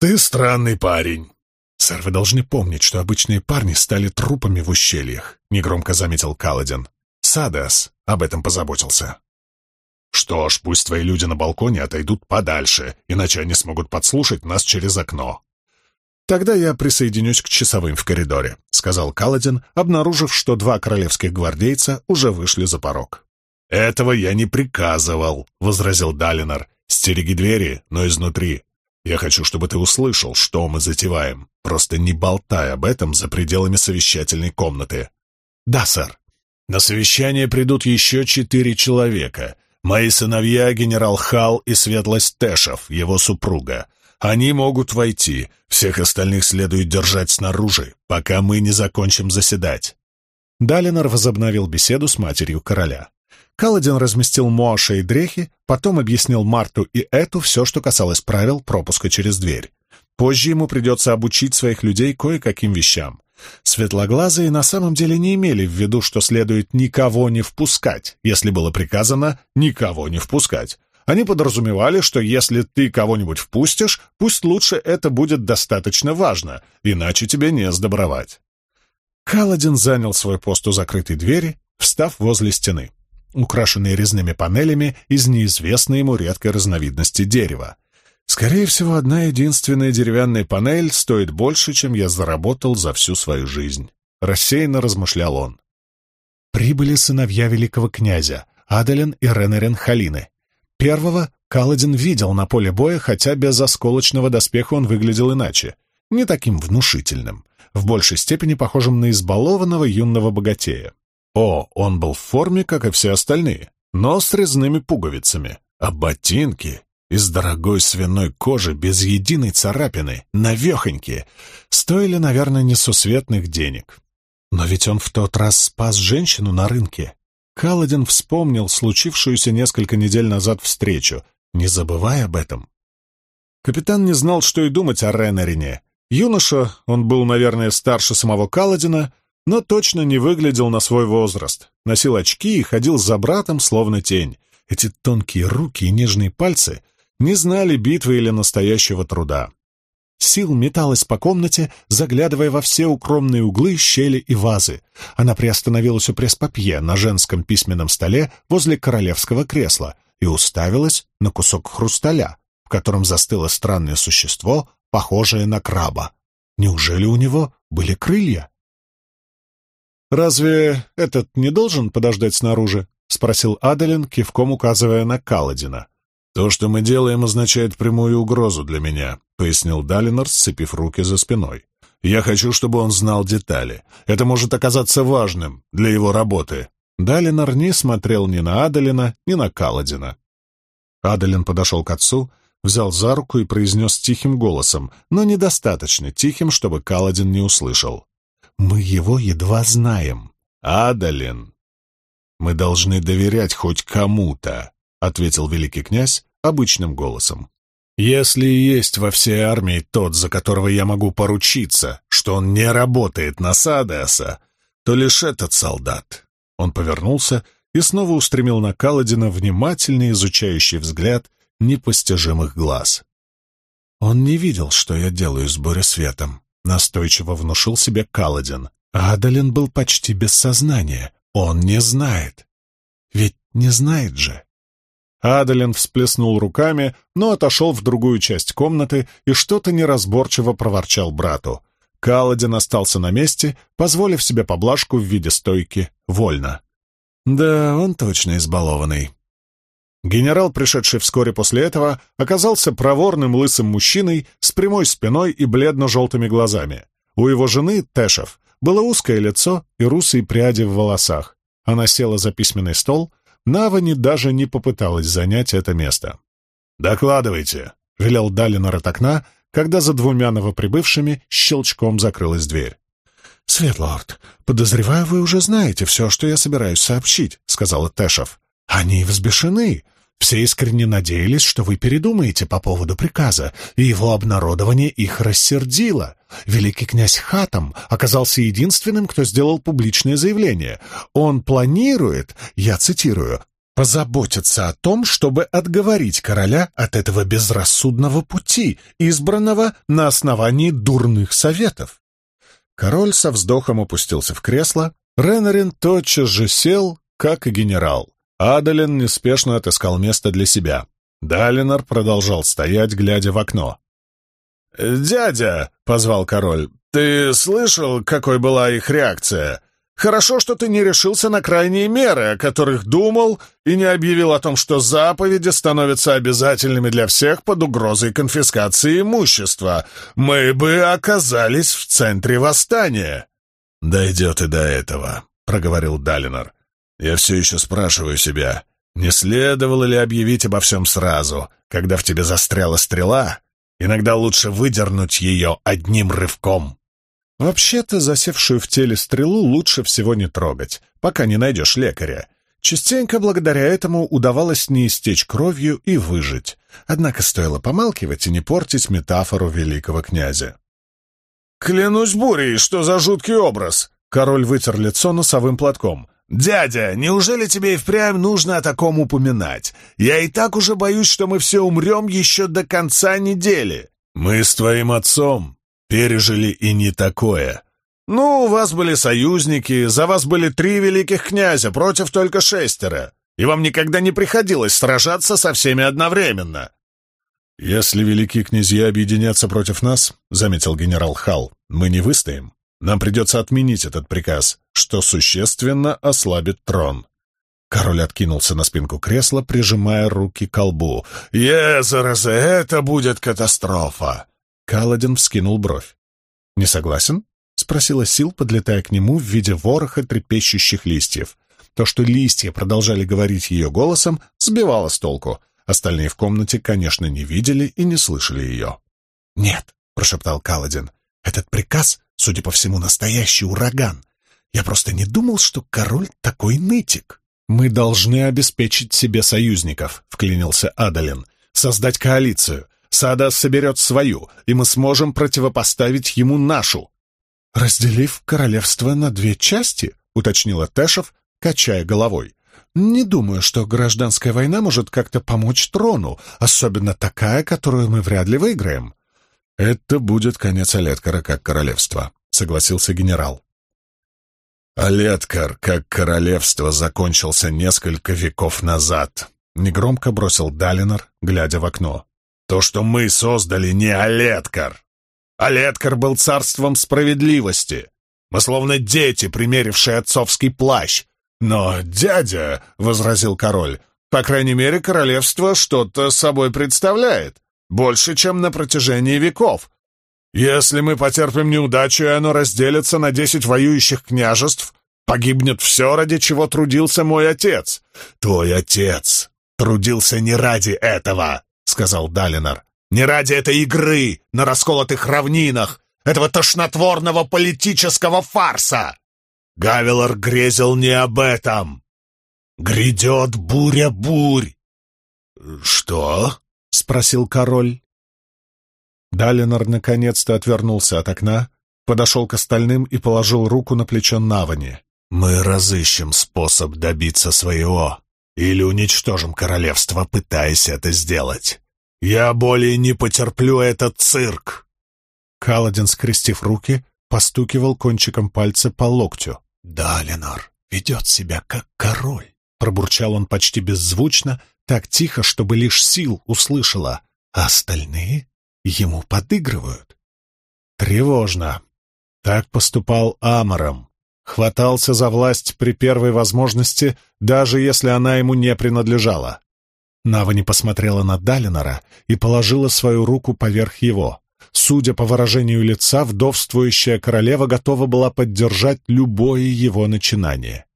Speaker 2: Ты странный парень.
Speaker 1: Сэр, вы должны помнить, что обычные парни стали трупами в ущельях, негромко заметил Каладин. Садас об этом позаботился.
Speaker 2: Что ж, пусть твои люди на балконе отойдут подальше, иначе они смогут подслушать нас через окно.
Speaker 1: «Тогда я присоединюсь к часовым в коридоре», — сказал Каладин, обнаружив, что два королевских гвардейца уже вышли за порог.
Speaker 2: «Этого я не приказывал», — возразил Далинор. «Стереги двери, но изнутри. Я хочу, чтобы ты услышал, что мы затеваем. Просто не болтай об этом за пределами совещательной комнаты».
Speaker 1: «Да, сэр».
Speaker 2: «На совещание придут еще четыре человека. Мои сыновья — генерал Хал и Светлость Тэшев, его супруга. Они могут войти, всех остальных следует держать снаружи, пока мы не закончим заседать».
Speaker 1: Далинор возобновил беседу с матерью короля. Каладин разместил Моаша и Дрехи, потом объяснил Марту и Эту все, что касалось правил пропуска через дверь. Позже ему придется обучить своих людей кое-каким вещам. Светлоглазые на самом деле не имели в виду, что следует никого не впускать, если было приказано никого не впускать. Они подразумевали, что если ты кого-нибудь впустишь, пусть лучше это будет достаточно важно, иначе тебе не сдобровать. Каладин занял свой пост у закрытой двери, встав возле стены, украшенной резными панелями из неизвестной ему редкой разновидности дерева. Скорее всего, одна единственная деревянная панель стоит больше, чем я заработал за всю свою жизнь. Рассеянно размышлял он. Прибыли сыновья великого князя, Адалин и Ренерен Халины. Первого Каладин видел на поле боя, хотя без осколочного доспеха он выглядел иначе, не таким внушительным, в большей степени похожим на избалованного юного богатея. О, он был в форме, как и все остальные, но с резными пуговицами, а ботинки из дорогой свиной кожи без единой царапины, навехоньки, стоили, наверное, несусветных денег. Но ведь он в тот раз спас женщину на рынке, Каладин вспомнил случившуюся несколько недель назад встречу, не забывая об этом. Капитан не знал, что и думать о Ренерине. Юноша, он был, наверное, старше самого Каладина, но точно не выглядел на свой возраст. Носил очки и ходил за братом, словно тень. Эти тонкие руки и нежные пальцы не знали битвы или настоящего труда. Сил металась по комнате, заглядывая во все укромные углы, щели и вазы. Она приостановилась у пресс-папье на женском письменном столе возле королевского кресла и уставилась на кусок хрусталя, в котором застыло странное существо, похожее на краба. Неужели у него были крылья? «Разве этот не должен подождать снаружи?» — спросил Аделин, кивком указывая на Каладина.
Speaker 2: «То, что мы делаем, означает прямую угрозу для меня», — пояснил Далинор, сцепив руки за спиной. «Я хочу, чтобы он знал детали. Это может оказаться важным для его работы».
Speaker 1: Далинор не смотрел ни на Адалина, ни на Каладина. Адалин подошел к отцу, взял за руку и произнес тихим голосом, но недостаточно тихим, чтобы Каладин не услышал. «Мы его едва знаем».
Speaker 2: «Адалин, мы должны доверять хоть кому-то», — ответил великий князь, обычным голосом.
Speaker 1: «Если есть во всей армии тот, за которого я могу поручиться, что он не работает на Садеаса, то лишь этот солдат». Он повернулся и снова устремил на Каладина внимательный изучающий взгляд непостижимых глаз. «Он не видел, что я делаю с буресветом», — настойчиво внушил себе Каладин. Адалин был почти без сознания. Он не знает. Ведь не знает же. Адалин всплеснул руками, но отошел в другую часть комнаты и что-то неразборчиво проворчал брату. Каладин остался на месте, позволив себе поблажку в виде стойки «Вольно». Да, он точно избалованный. Генерал, пришедший вскоре после этого, оказался проворным лысым мужчиной с прямой спиной и бледно-желтыми глазами. У его жены, Тэшев, было узкое лицо и русые пряди в волосах. Она села за письменный стол, Навани даже не попыталась занять это место. «Докладывайте», — велел Далинор от окна, когда за двумя новоприбывшими щелчком закрылась дверь.
Speaker 3: «Светлорд, подозреваю, вы уже знаете все, что я собираюсь сообщить», — сказала Тэшев. «Они взбешены. Все искренне надеялись, что вы передумаете по поводу приказа, и его обнародование их рассердило. Великий князь Хатам оказался единственным, кто сделал публичное заявление. Он планирует, я цитирую, позаботиться о том, чтобы отговорить короля от этого безрассудного пути, избранного на основании дурных советов.
Speaker 1: Король со вздохом опустился в кресло, Ренарин тотчас же сел, как и генерал. Адалин неспешно отыскал место для себя. Далинор продолжал стоять, глядя в окно.
Speaker 2: «Дядя!» — позвал король. «Ты слышал, какой была их реакция? Хорошо, что ты не решился на крайние меры, о которых думал, и не объявил о том, что заповеди становятся обязательными для всех под угрозой конфискации имущества. Мы бы оказались в центре восстания».
Speaker 3: «Дойдет и до этого», — проговорил Далинор. Я все еще спрашиваю себя, не следовало ли объявить обо всем сразу, когда в тебе застряла стрела? Иногда лучше выдернуть ее одним рывком.
Speaker 1: Вообще-то, засевшую в теле стрелу лучше всего не трогать, пока не найдешь лекаря. Частенько благодаря этому удавалось не истечь кровью и выжить. Однако стоило помалкивать и не портить метафору великого князя.
Speaker 2: «Клянусь бурей, что за жуткий образ!» Король вытер лицо носовым платком. «Дядя, неужели тебе и впрямь нужно о таком упоминать? Я и так уже боюсь, что мы все умрем еще до конца недели».
Speaker 3: «Мы с твоим отцом пережили и не такое».
Speaker 2: «Ну, у вас были союзники, за вас были три великих князя против только шестеро, и вам никогда не приходилось сражаться со всеми одновременно».
Speaker 1: «Если великие князья объединятся против нас, — заметил генерал Хал, — мы не выстоим. Нам придется отменить этот приказ, что существенно ослабит трон». Король откинулся на спинку кресла, прижимая руки к колбу.
Speaker 2: «Езерезе, это будет катастрофа!»
Speaker 1: Каладин вскинул бровь. «Не согласен?» — спросила Сил, подлетая к нему в виде вороха трепещущих листьев. То, что листья продолжали говорить ее голосом, сбивало с толку. Остальные в комнате, конечно, не видели и не слышали ее.
Speaker 3: «Нет», — прошептал Каладин, — «этот приказ Судя по всему, настоящий ураган. Я просто не думал, что король такой нытик.
Speaker 1: «Мы должны обеспечить себе союзников», — вклинился Адалин. «Создать коалицию. Сада соберет свою, и мы сможем противопоставить ему нашу».
Speaker 3: «Разделив королевство на две части?» — уточнила Тэшев, качая головой. «Не думаю, что гражданская война может как-то помочь трону, особенно такая, которую мы вряд ли выиграем.
Speaker 1: «Это будет конец Алеткара как королевства», — согласился генерал.
Speaker 3: «Алеткар как королевство закончился несколько веков назад», — негромко бросил Далинор, глядя в окно. «То, что мы создали, не Алеткар. Алеткар был царством справедливости. Мы словно дети, примерившие отцовский плащ. Но, дядя, — возразил король, — по крайней мере, королевство что-то собой представляет больше, чем на протяжении веков. Если мы потерпим неудачу, и оно разделится на десять воюющих княжеств, погибнет все, ради чего трудился мой отец. Твой отец трудился не ради этого, — сказал Далинор. Не ради этой игры на расколотых равнинах, этого тошнотворного политического фарса. Гавелор грезил не об этом. Грядет буря-бурь. Что? — спросил король.
Speaker 1: Далинор наконец-то отвернулся от окна, подошел к остальным и положил руку на плечо Навани.
Speaker 3: «Мы разыщем способ добиться своего, или уничтожим королевство, пытаясь это сделать. Я более не потерплю этот цирк!»
Speaker 1: Каладин, скрестив руки, постукивал кончиком пальца по локтю.
Speaker 3: «Далинор ведет себя как король», —
Speaker 1: пробурчал он почти беззвучно, так тихо, чтобы лишь сил услышала, а остальные ему подыгрывают. Тревожно. Так поступал Амором. Хватался за власть при первой возможности, даже если она ему не принадлежала. Нава не посмотрела на Далинора и положила свою руку поверх его. Судя по выражению лица, вдовствующая королева готова была поддержать любое его начинание.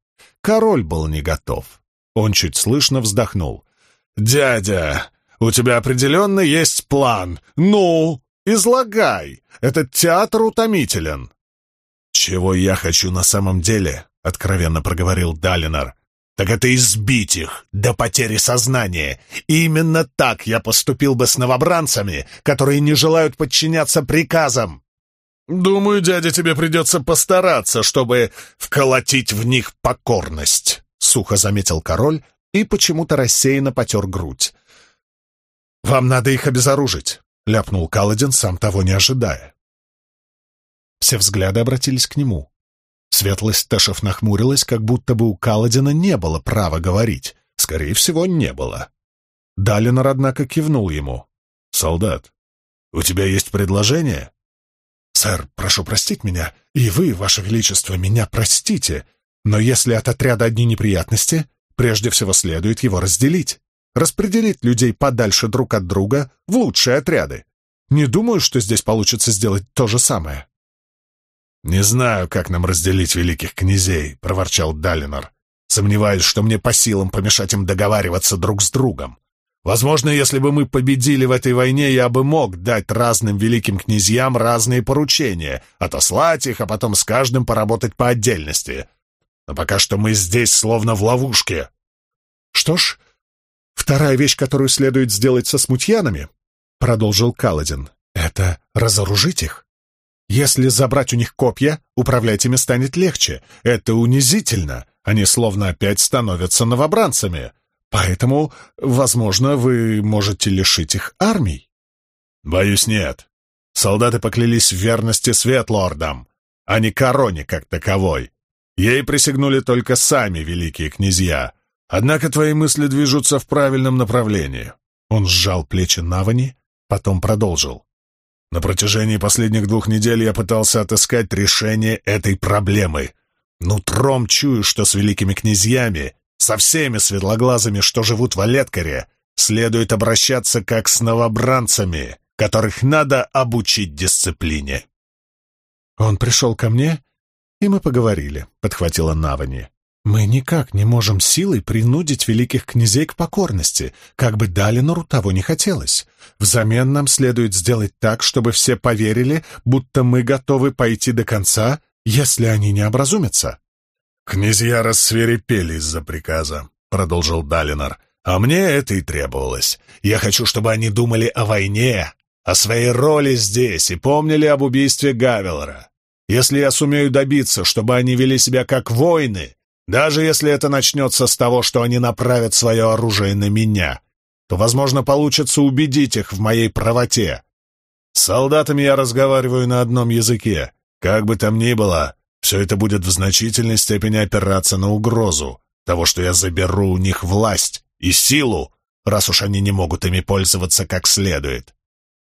Speaker 1: Король был не готов. Он чуть слышно вздохнул. «Дядя, у тебя определенно есть план. Ну, излагай. Этот театр утомителен». «Чего я хочу на самом деле?» — откровенно проговорил Далинар так это избить их до потери сознания. И именно так я поступил бы с новобранцами, которые не желают подчиняться приказам. Думаю, дядя, тебе придется постараться, чтобы вколотить в них покорность, — сухо заметил король и почему-то рассеянно потер грудь. «Вам надо их обезоружить», — ляпнул Каладин, сам того не ожидая. Все взгляды обратились к нему. Светлость Тэшев нахмурилась, как будто бы у Каладина не было права говорить. Скорее всего, не было. Далинор, однако, кивнул ему. «Солдат, у тебя есть предложение?» «Сэр, прошу простить меня, и вы, Ваше Величество, меня простите, но если от отряда одни неприятности, прежде всего следует его разделить, распределить людей подальше друг от друга в лучшие отряды. Не думаю, что здесь получится сделать то же самое». «Не знаю, как нам разделить великих князей», — проворчал Далинор. «Сомневаюсь, что мне по силам помешать им договариваться друг с другом. Возможно, если бы мы победили в этой войне, я бы мог дать разным великим князьям разные поручения, отослать их, а потом с каждым поработать по отдельности. Но пока что мы здесь словно в ловушке». «Что ж, вторая вещь, которую следует сделать со смутьянами», — продолжил Каладин, — «это разоружить их. Если забрать у них копья, управлять ими станет легче. Это унизительно. Они словно опять становятся новобранцами. Поэтому, возможно, вы можете лишить их армий. Боюсь, нет. Солдаты поклялись в верности Светлордам, а не короне как таковой. Ей присягнули только сами великие князья. Однако твои мысли движутся в правильном направлении. Он сжал плечи Навани, потом продолжил. На протяжении последних двух недель я пытался отыскать решение этой проблемы. Нутром чую, что с великими князьями, со всеми светлоглазыми, что живут в Олеткаре, следует обращаться как с новобранцами, которых надо обучить дисциплине. Он пришел ко мне, и мы поговорили, — подхватила Навани. Мы никак не можем силой принудить великих князей к покорности, как бы Далинору того не хотелось. Взамен нам следует сделать так, чтобы все поверили, будто мы готовы пойти до конца, если они не образумятся. «Князья рассверепели из-за приказа», — продолжил Далинор. «А мне это и требовалось. Я хочу, чтобы они думали о войне, о своей роли здесь и помнили об убийстве Гавелора. Если я сумею добиться, чтобы они вели себя как воины, даже если это начнется с того, что они направят свое оружие на меня, то, возможно, получится убедить их в моей правоте. С солдатами я разговариваю на одном языке. Как бы там ни было, все это будет в значительной степени опираться на угрозу того, что я заберу у них власть и силу, раз уж они не могут ими пользоваться как следует.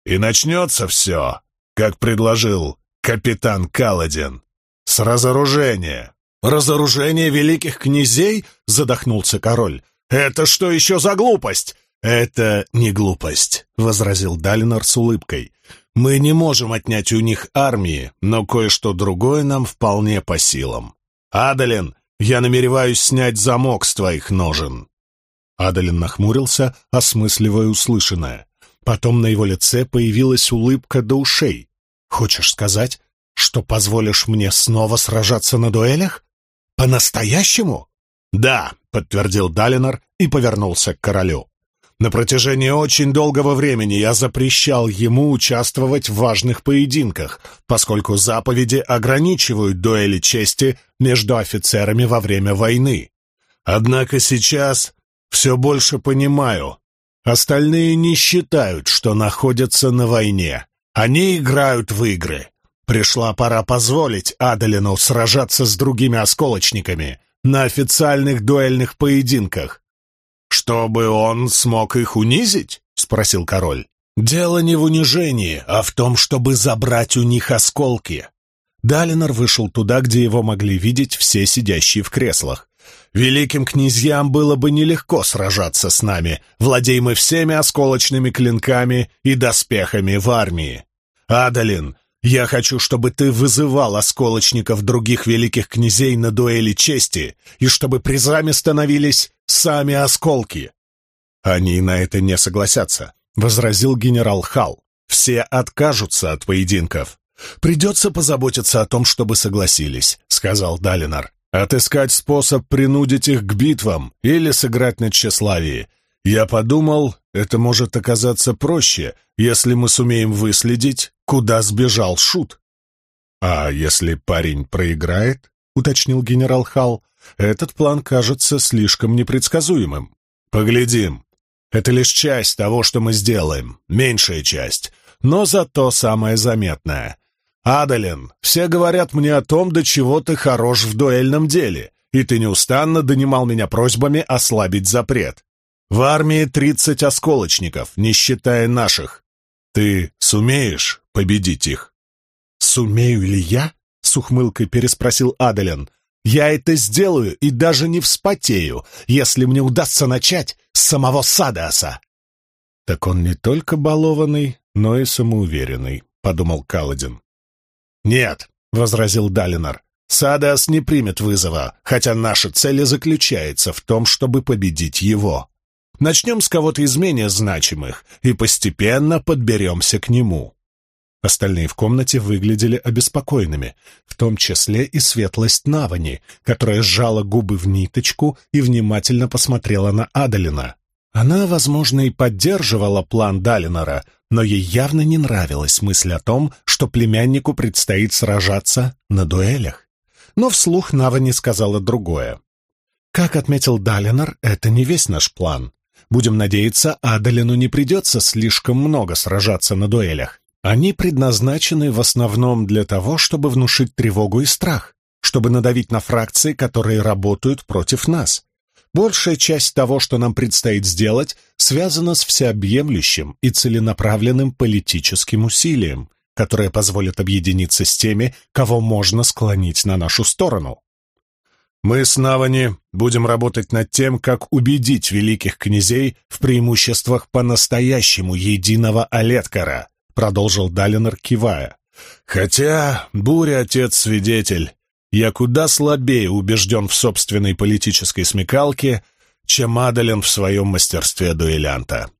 Speaker 1: И начнется все, как предложил капитан Каладин, с разоружения. «Разоружение великих князей?» — задохнулся король. «Это что еще за глупость?» «Это не глупость», — возразил Далинор с улыбкой. «Мы не можем отнять у них армии, но кое-что другое нам вполне по силам. Адалин, я намереваюсь снять замок с твоих ножен». Адалин нахмурился, осмысливая услышанное. Потом на его лице появилась улыбка до ушей. «Хочешь сказать, что позволишь мне снова сражаться на дуэлях?» «По-настоящему?» «Да», — подтвердил Далинор и повернулся к королю. «На протяжении очень долгого времени я запрещал ему участвовать в важных поединках, поскольку заповеди ограничивают дуэли чести между офицерами во время войны. Однако сейчас все больше понимаю. Остальные не считают, что находятся на войне. Они играют в игры. Пришла пора позволить Адалину сражаться с другими осколочниками на официальных дуэльных поединках. «Чтобы он смог их унизить?» — спросил король. «Дело не в унижении, а в том, чтобы забрать у них осколки». Далинор вышел туда, где его могли видеть все сидящие в креслах. «Великим князьям было бы нелегко сражаться с нами, владеем мы всеми осколочными клинками и доспехами в армии.
Speaker 2: «Адалин, я хочу, чтобы ты вызывал осколочников других великих князей на дуэли чести, и чтобы призами становились сами осколки». «Они на это не согласятся», — возразил генерал Хал. «Все откажутся от поединков». «Придется позаботиться о том, чтобы согласились», — сказал Далинар. «Отыскать способ принудить их к битвам или сыграть на тщеславии. Я подумал, это может оказаться проще, если мы сумеем выследить, куда сбежал Шут. А если парень проиграет, уточнил генерал Хал, этот план кажется слишком непредсказуемым. Поглядим. Это лишь часть того, что мы сделаем, меньшая часть, но зато самая заметная. Адалин, все говорят мне о том, до чего ты хорош в дуэльном деле, и ты неустанно донимал меня просьбами ослабить запрет. В армии тридцать осколочников, не считая наших. Ты сумеешь победить их?» «Сумею ли я?» — с ухмылкой переспросил Аделен. «Я это сделаю и даже не вспотею, если мне удастся начать с самого Садаса». «Так он не только балованный, но и самоуверенный», — подумал Каладин. «Нет», — возразил Далинар, — «Садас не примет вызова, хотя наша цель и заключается в том, чтобы победить его». Начнем с кого-то из менее значимых и постепенно подберемся к нему. Остальные в комнате выглядели обеспокоенными, в том числе и светлость Навани, которая сжала губы в ниточку и внимательно посмотрела на Адалина. Она, возможно, и поддерживала план Далинора, но ей явно не нравилась мысль о том, что племяннику предстоит сражаться на дуэлях. Но вслух Навани сказала другое. Как отметил Далинор, это не весь наш план. Будем надеяться, Адалину не придется слишком много сражаться на дуэлях. Они предназначены в основном для того, чтобы внушить тревогу и страх, чтобы надавить на фракции, которые работают против нас. Большая часть того, что нам предстоит сделать, связана с всеобъемлющим и целенаправленным политическим усилием, которое позволит объединиться с теми, кого можно склонить на нашу сторону. Мы с Навани будем работать над тем, как убедить великих князей в преимуществах по-настоящему единого Олеткара, продолжил Далинор, кивая. Хотя, буря, отец-свидетель, я куда слабее убежден в собственной политической смекалке, чем Адалин в своем мастерстве дуэлянта.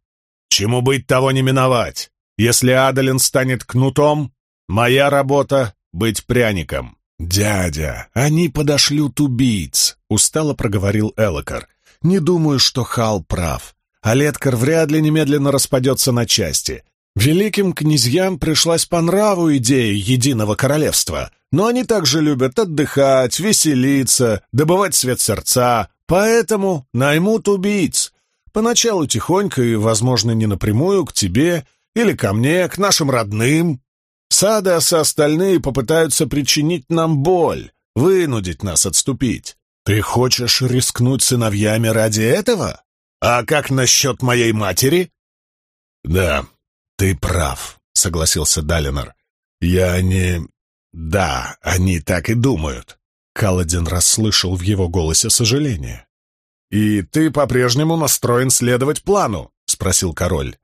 Speaker 2: Чему быть, того не миновать. Если Адалин станет кнутом, моя работа — быть пряником. «Дядя, они подошлют убийц», — устало проговорил Элокар. «Не думаю, что Хал прав. А вряд ли немедленно распадется на части. Великим князьям пришлась по нраву идея единого королевства, но они также любят отдыхать, веселиться, добывать свет сердца, поэтому наймут убийц. Поначалу тихонько и, возможно, не напрямую к тебе или ко мне, к нашим родным, Садас и остальные попытаются причинить нам боль, вынудить нас отступить. Ты хочешь рискнуть сыновьями ради этого? А как насчет моей матери?» «Да, ты прав», — согласился Далинор. «Я не... Да, они так и думают». Каладин расслышал в его голосе сожаление. «И ты по-прежнему настроен следовать плану?» — спросил король.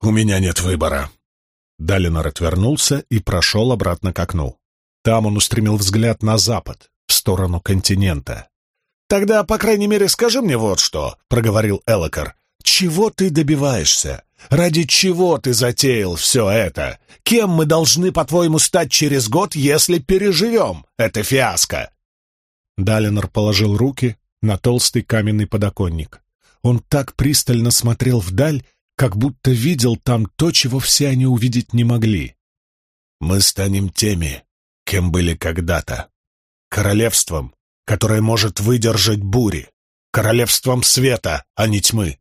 Speaker 2: «У меня нет выбора», Далинор отвернулся и прошел обратно к окну. Там он устремил взгляд на запад, в сторону континента. «Тогда, по крайней мере, скажи мне вот что», — проговорил Элокар. «Чего ты добиваешься? Ради чего ты затеял все это? Кем мы должны, по-твоему, стать через год, если переживем это фиаско?» Далинор положил руки на толстый каменный подоконник. Он так пристально смотрел вдаль, как будто видел там то, чего все они увидеть не могли. Мы станем теми, кем были когда-то. Королевством, которое может выдержать бури. Королевством света, а не тьмы.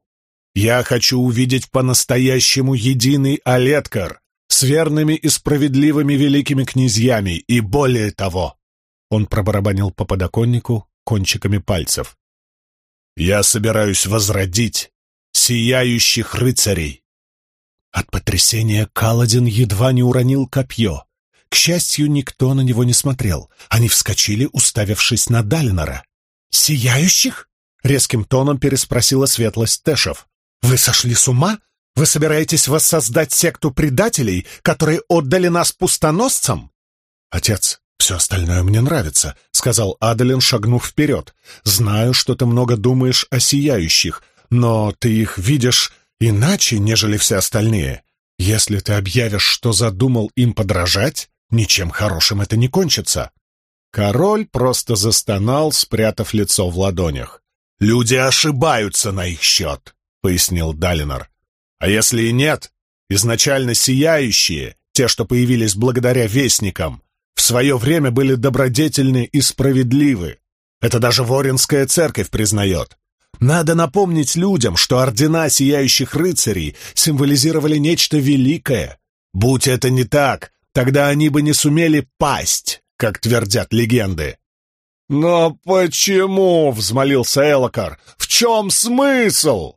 Speaker 2: Я хочу увидеть по-настоящему единый Олеткар с верными и справедливыми великими князьями, и более того. Он пробарабанил по подоконнику кончиками пальцев. Я собираюсь возродить сияющих рыцарей. От потрясения Каладин едва не уронил копье. К счастью, никто на него не смотрел. Они вскочили, уставившись на Далинора. «Сияющих?» — резким тоном переспросила светлость Тэшев. «Вы сошли с ума?
Speaker 1: Вы собираетесь воссоздать секту предателей, которые отдали нас пустоносцам?» «Отец, все остальное мне нравится», — сказал Аделин, шагнув вперед. «Знаю, что ты много думаешь о сияющих, но ты их видишь иначе, нежели все остальные. Если ты объявишь, что задумал им подражать, ничем хорошим это не кончится». Король просто застонал, спрятав лицо в ладонях. «Люди ошибаются на их счет», — пояснил Далинор. «А если и нет, изначально сияющие, те, что появились благодаря вестникам, в свое время были добродетельны и справедливы. Это даже Воринская церковь признает. Надо напомнить людям, что ордена сияющих рыцарей символизировали нечто великое. Будь это не так, тогда они бы не сумели пасть, как твердят легенды. «Но почему?» — взмолился Элокар. «В чем смысл?»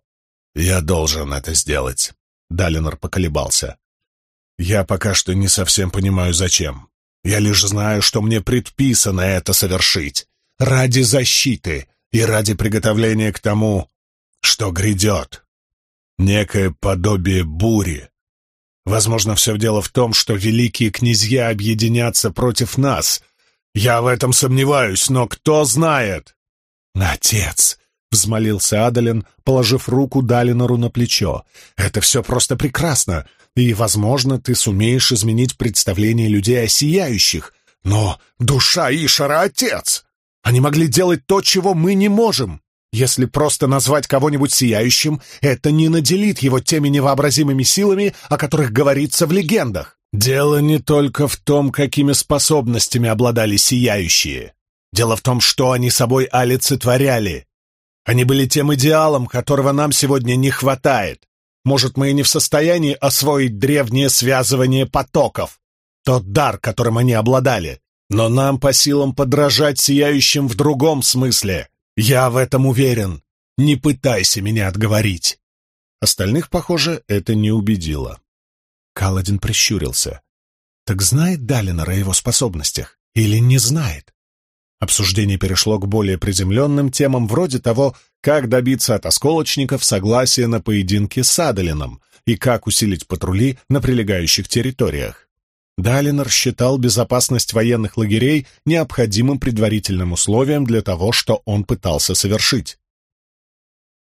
Speaker 1: «Я должен это сделать», — Далинор поколебался. «Я пока что не совсем понимаю, зачем. Я лишь знаю, что мне предписано это совершить. Ради защиты и ради приготовления к тому, что грядет. Некое подобие бури. Возможно, все дело в том, что великие князья объединятся против нас. Я в этом сомневаюсь, но кто знает? Отец, — взмолился Адалин, положив руку Далинору на плечо. «Это все просто прекрасно, и, возможно, ты сумеешь изменить представление людей о сияющих. Но душа Ишара — отец! Они могли делать то, чего мы не можем. Если просто назвать кого-нибудь сияющим, это не наделит его теми невообразимыми силами, о которых говорится в легендах. Дело не только в том, какими способностями обладали сияющие. Дело в том, что они собой олицетворяли. Они были тем идеалом, которого нам сегодня не хватает. Может, мы и не в состоянии освоить древнее связывание потоков, тот дар, которым они обладали. Но нам по силам подражать сияющим в другом смысле. Я в этом уверен. Не пытайся меня отговорить. Остальных, похоже, это не убедило. Каладин прищурился. Так знает Далинор о его способностях или не знает? Обсуждение перешло к более приземленным темам вроде того, как добиться от осколочников согласия на поединки с Адалином и как усилить патрули на прилегающих территориях. Далинор считал безопасность военных лагерей необходимым предварительным условием для того, что он пытался совершить.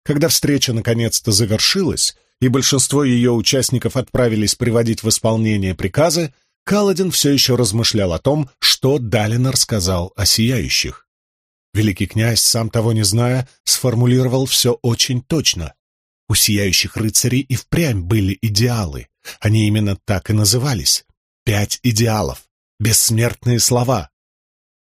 Speaker 1: Когда встреча наконец-то завершилась, и большинство ее участников отправились приводить в исполнение приказы, Каладин все еще размышлял о том, что Далинор сказал о сияющих. Великий князь, сам того не зная, сформулировал все очень точно. У сияющих рыцарей и впрямь были идеалы. Они именно так и назывались Пять идеалов, бессмертные слова.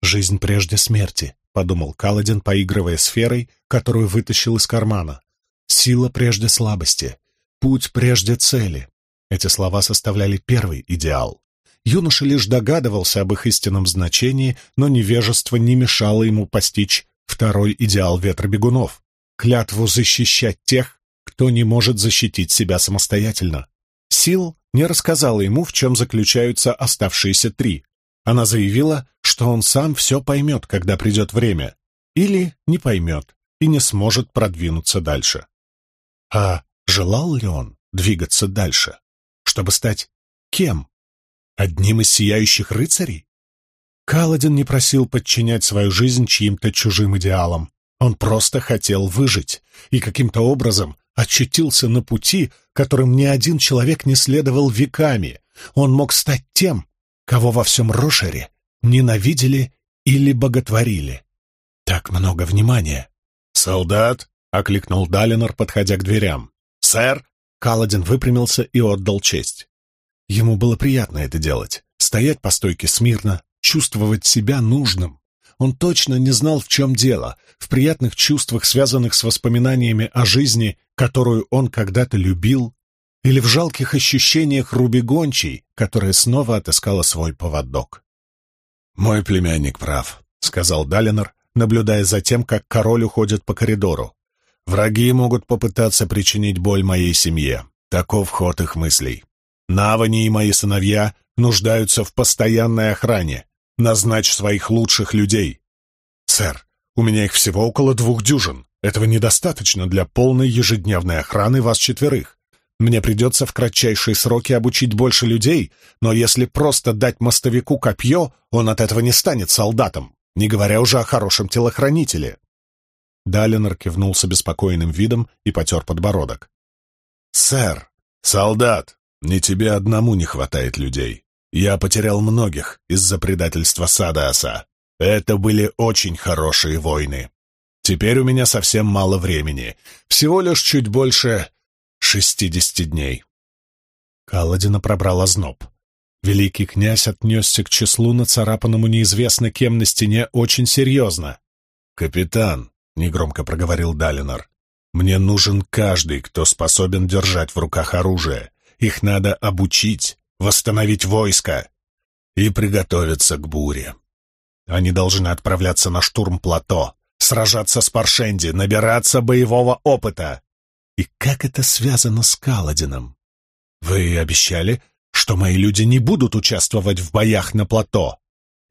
Speaker 1: «Жизнь прежде смерти», — подумал Каладин, поигрывая сферой, которую вытащил из кармана. «Сила прежде слабости, путь прежде цели». Эти слова составляли первый идеал. Юноша лишь догадывался об их истинном значении, но невежество не мешало ему постичь второй идеал ветра бегунов — клятву защищать тех, кто не может защитить себя самостоятельно. Сил не рассказала ему, в чем заключаются оставшиеся три. Она заявила, что он сам все поймет, когда придет время, или не поймет и не сможет продвинуться дальше. А желал ли он двигаться дальше, чтобы стать кем? Одним из сияющих рыцарей? Каладин не просил подчинять свою жизнь чьим-то чужим идеалам. Он просто хотел выжить и каким-то образом очутился на пути, которым ни один человек не следовал веками. Он мог стать тем, кого во всем Рошере ненавидели или боготворили. Так много внимания. «Солдат!» — окликнул Далинор, подходя к дверям. «Сэр!» — Каладин выпрямился и отдал честь. Ему было приятно это делать, стоять по стойке смирно, чувствовать себя нужным. Он точно не знал, в чем дело, в приятных чувствах, связанных с воспоминаниями о жизни, которую он когда-то любил, или в жалких ощущениях Руби Гончей, которая снова отыскала свой поводок. «Мой племянник прав», — сказал Далинор, наблюдая за тем, как король уходит по коридору. «Враги могут попытаться причинить боль моей семье. Таков ход их мыслей. Навани и мои сыновья нуждаются в постоянной охране, Назначь своих лучших людей. Сэр, у меня их всего около двух дюжин. Этого недостаточно для полной ежедневной охраны вас четверых. Мне придется в кратчайшие сроки обучить больше людей, но если просто дать мостовику копье, он от этого не станет солдатом, не говоря уже о хорошем телохранителе. Далинор кивнул с обеспокоенным видом и потер подбородок. «Сэр, солдат, не тебе одному не хватает людей. Я потерял многих из-за предательства Садааса. Это были очень хорошие войны. Теперь у меня совсем мало времени, всего лишь чуть больше шестидесяти дней. Каладина пробрал озноб. Великий князь отнесся к числу, нацарапанному неизвестно кем на стене, очень серьезно. «Капитан», — негромко проговорил Далинор, — «мне нужен каждый, кто способен держать в руках оружие. Их надо обучить, восстановить войско и приготовиться к буре. Они должны отправляться на штурм плато, сражаться с Паршенди, набираться боевого опыта. И как это связано с Каладином? Вы обещали, что мои люди не будут участвовать в боях на плато.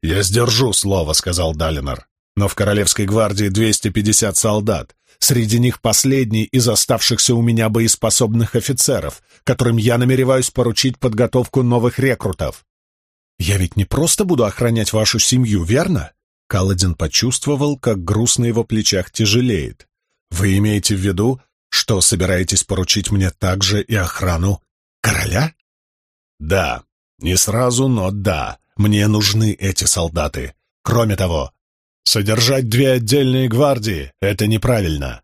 Speaker 1: Я сдержу слово, сказал Далинор. Но в Королевской гвардии 250 солдат. Среди них последний из оставшихся у меня боеспособных офицеров, которым я намереваюсь поручить подготовку новых рекрутов. Я ведь не просто буду охранять вашу семью, верно? Каладин почувствовал, как груз на его плечах тяжелеет. Вы имеете в виду, что собираетесь поручить мне также и охрану короля? Да, не сразу, но да, мне нужны эти солдаты. Кроме того, содержать две отдельные гвардии — это неправильно.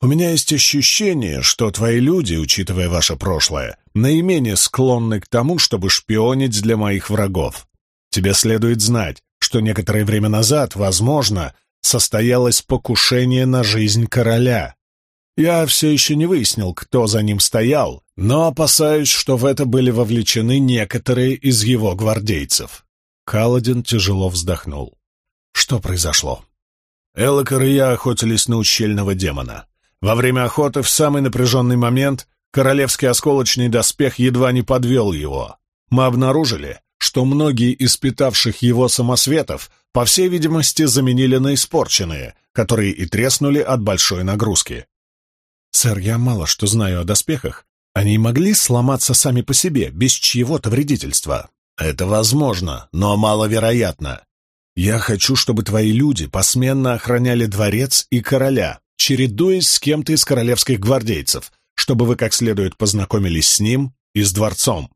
Speaker 1: У меня есть ощущение, что твои люди, учитывая ваше прошлое, наименее склонны к тому, чтобы шпионить для моих врагов. Тебе следует знать, что некоторое время назад, возможно, состоялось покушение на жизнь короля. Я все еще не выяснил, кто за ним стоял, но опасаюсь, что в это были вовлечены некоторые из его гвардейцев. Каладин тяжело вздохнул. Что произошло? Элокар и я охотились на ущельного демона. Во время охоты в самый напряженный момент королевский осколочный доспех едва не подвел его. Мы обнаружили, что многие из питавших его самосветов, по всей видимости, заменили на испорченные, которые и треснули от большой нагрузки. «Сэр, я мало что знаю о доспехах. Они могли сломаться сами по себе, без чьего-то вредительства?» «Это возможно, но маловероятно. Я хочу, чтобы твои люди посменно охраняли дворец и короля, чередуясь с кем-то из королевских гвардейцев, чтобы вы как следует познакомились с ним и с дворцом.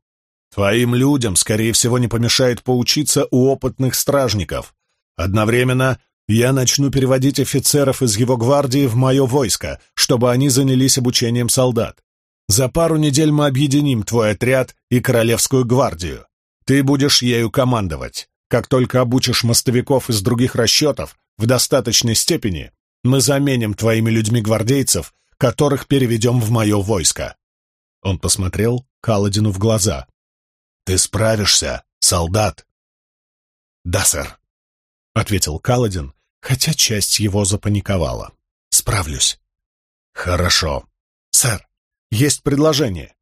Speaker 1: Твоим людям, скорее всего, не помешает поучиться у опытных стражников. Одновременно я начну переводить офицеров из его гвардии в мое войско, чтобы они занялись обучением солдат. За пару недель мы объединим твой отряд и Королевскую гвардию. Ты будешь ею командовать. Как только обучишь мостовиков из других расчетов в достаточной степени, мы заменим твоими людьми гвардейцев, которых переведем в мое войско». Он посмотрел Каладину в глаза. «Ты справишься, солдат?» «Да, сэр», — ответил Каладин, хотя часть его запаниковала. «Справлюсь». «Хорошо. Сэр, есть предложение.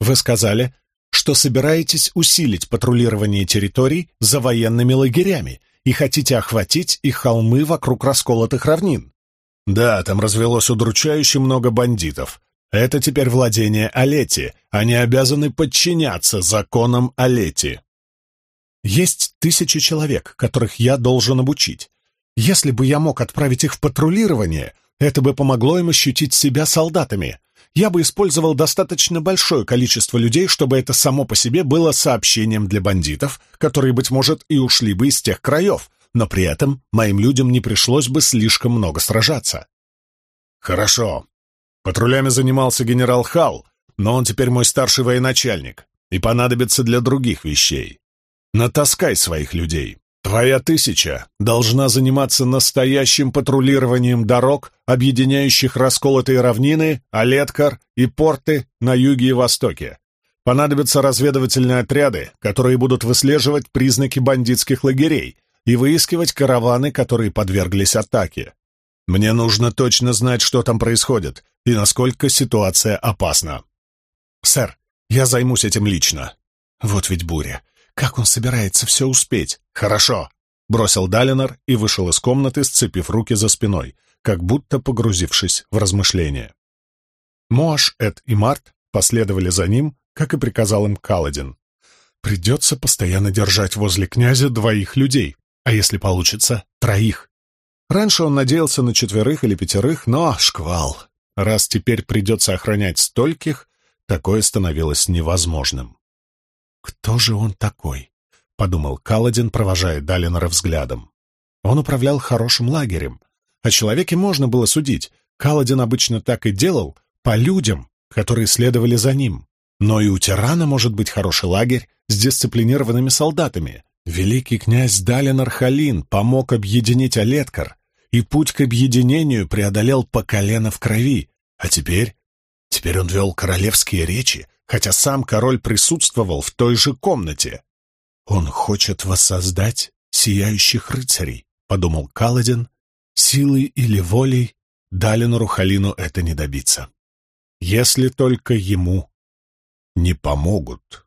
Speaker 1: Вы сказали, что собираетесь усилить патрулирование территорий за военными лагерями и хотите охватить их холмы вокруг расколотых равнин. Да, там развелось удручающе много бандитов. Это теперь владение Олети. Они обязаны подчиняться законам Олети. Есть тысячи человек, которых я должен обучить. Если бы я мог отправить их в патрулирование, это бы помогло им ощутить себя солдатами. Я бы использовал достаточно большое количество людей, чтобы это само по себе было сообщением для бандитов, которые, быть может, и ушли бы из тех краев, но при этом моим людям не пришлось бы слишком много сражаться. Хорошо. Патрулями занимался генерал Халл, но он теперь мой старший военачальник и понадобится для других вещей. Натаскай своих людей. Твоя тысяча должна заниматься настоящим патрулированием дорог, объединяющих расколотые равнины, Олеткар и порты на юге и востоке. Понадобятся разведывательные отряды, которые будут выслеживать признаки бандитских лагерей и выискивать караваны, которые подверглись атаке. Мне нужно точно знать, что там происходит и насколько ситуация опасна. Сэр, я займусь этим лично. Вот ведь буря. Как он собирается все успеть? Хорошо!» — бросил Далинор и вышел из комнаты, сцепив руки за спиной, как будто погрузившись в размышления. Моаш, Эд и Март последовали за ним, как и приказал им Каладин. Придется постоянно держать возле князя двоих людей, а если получится, троих. Раньше он надеялся на четверых или пятерых, но шквал. Раз теперь придется охранять стольких, такое становилось невозможным. «Кто же он такой?» — подумал Каладин, провожая Далинора взглядом. Он управлял хорошим лагерем. О человеке можно было судить. Каладин обычно так и делал, по людям, которые следовали за ним. Но и у тирана может быть хороший лагерь с дисциплинированными солдатами. Великий князь Далинор Халин помог объединить Олеткар, и путь к объединению преодолел по колено в крови. А теперь... Теперь он вел королевские речи, хотя сам король присутствовал в той же комнате. Он хочет воссоздать сияющих рыцарей, — подумал Каладин, — силой или волей Далину Рухалину это не добиться. Если только ему не помогут.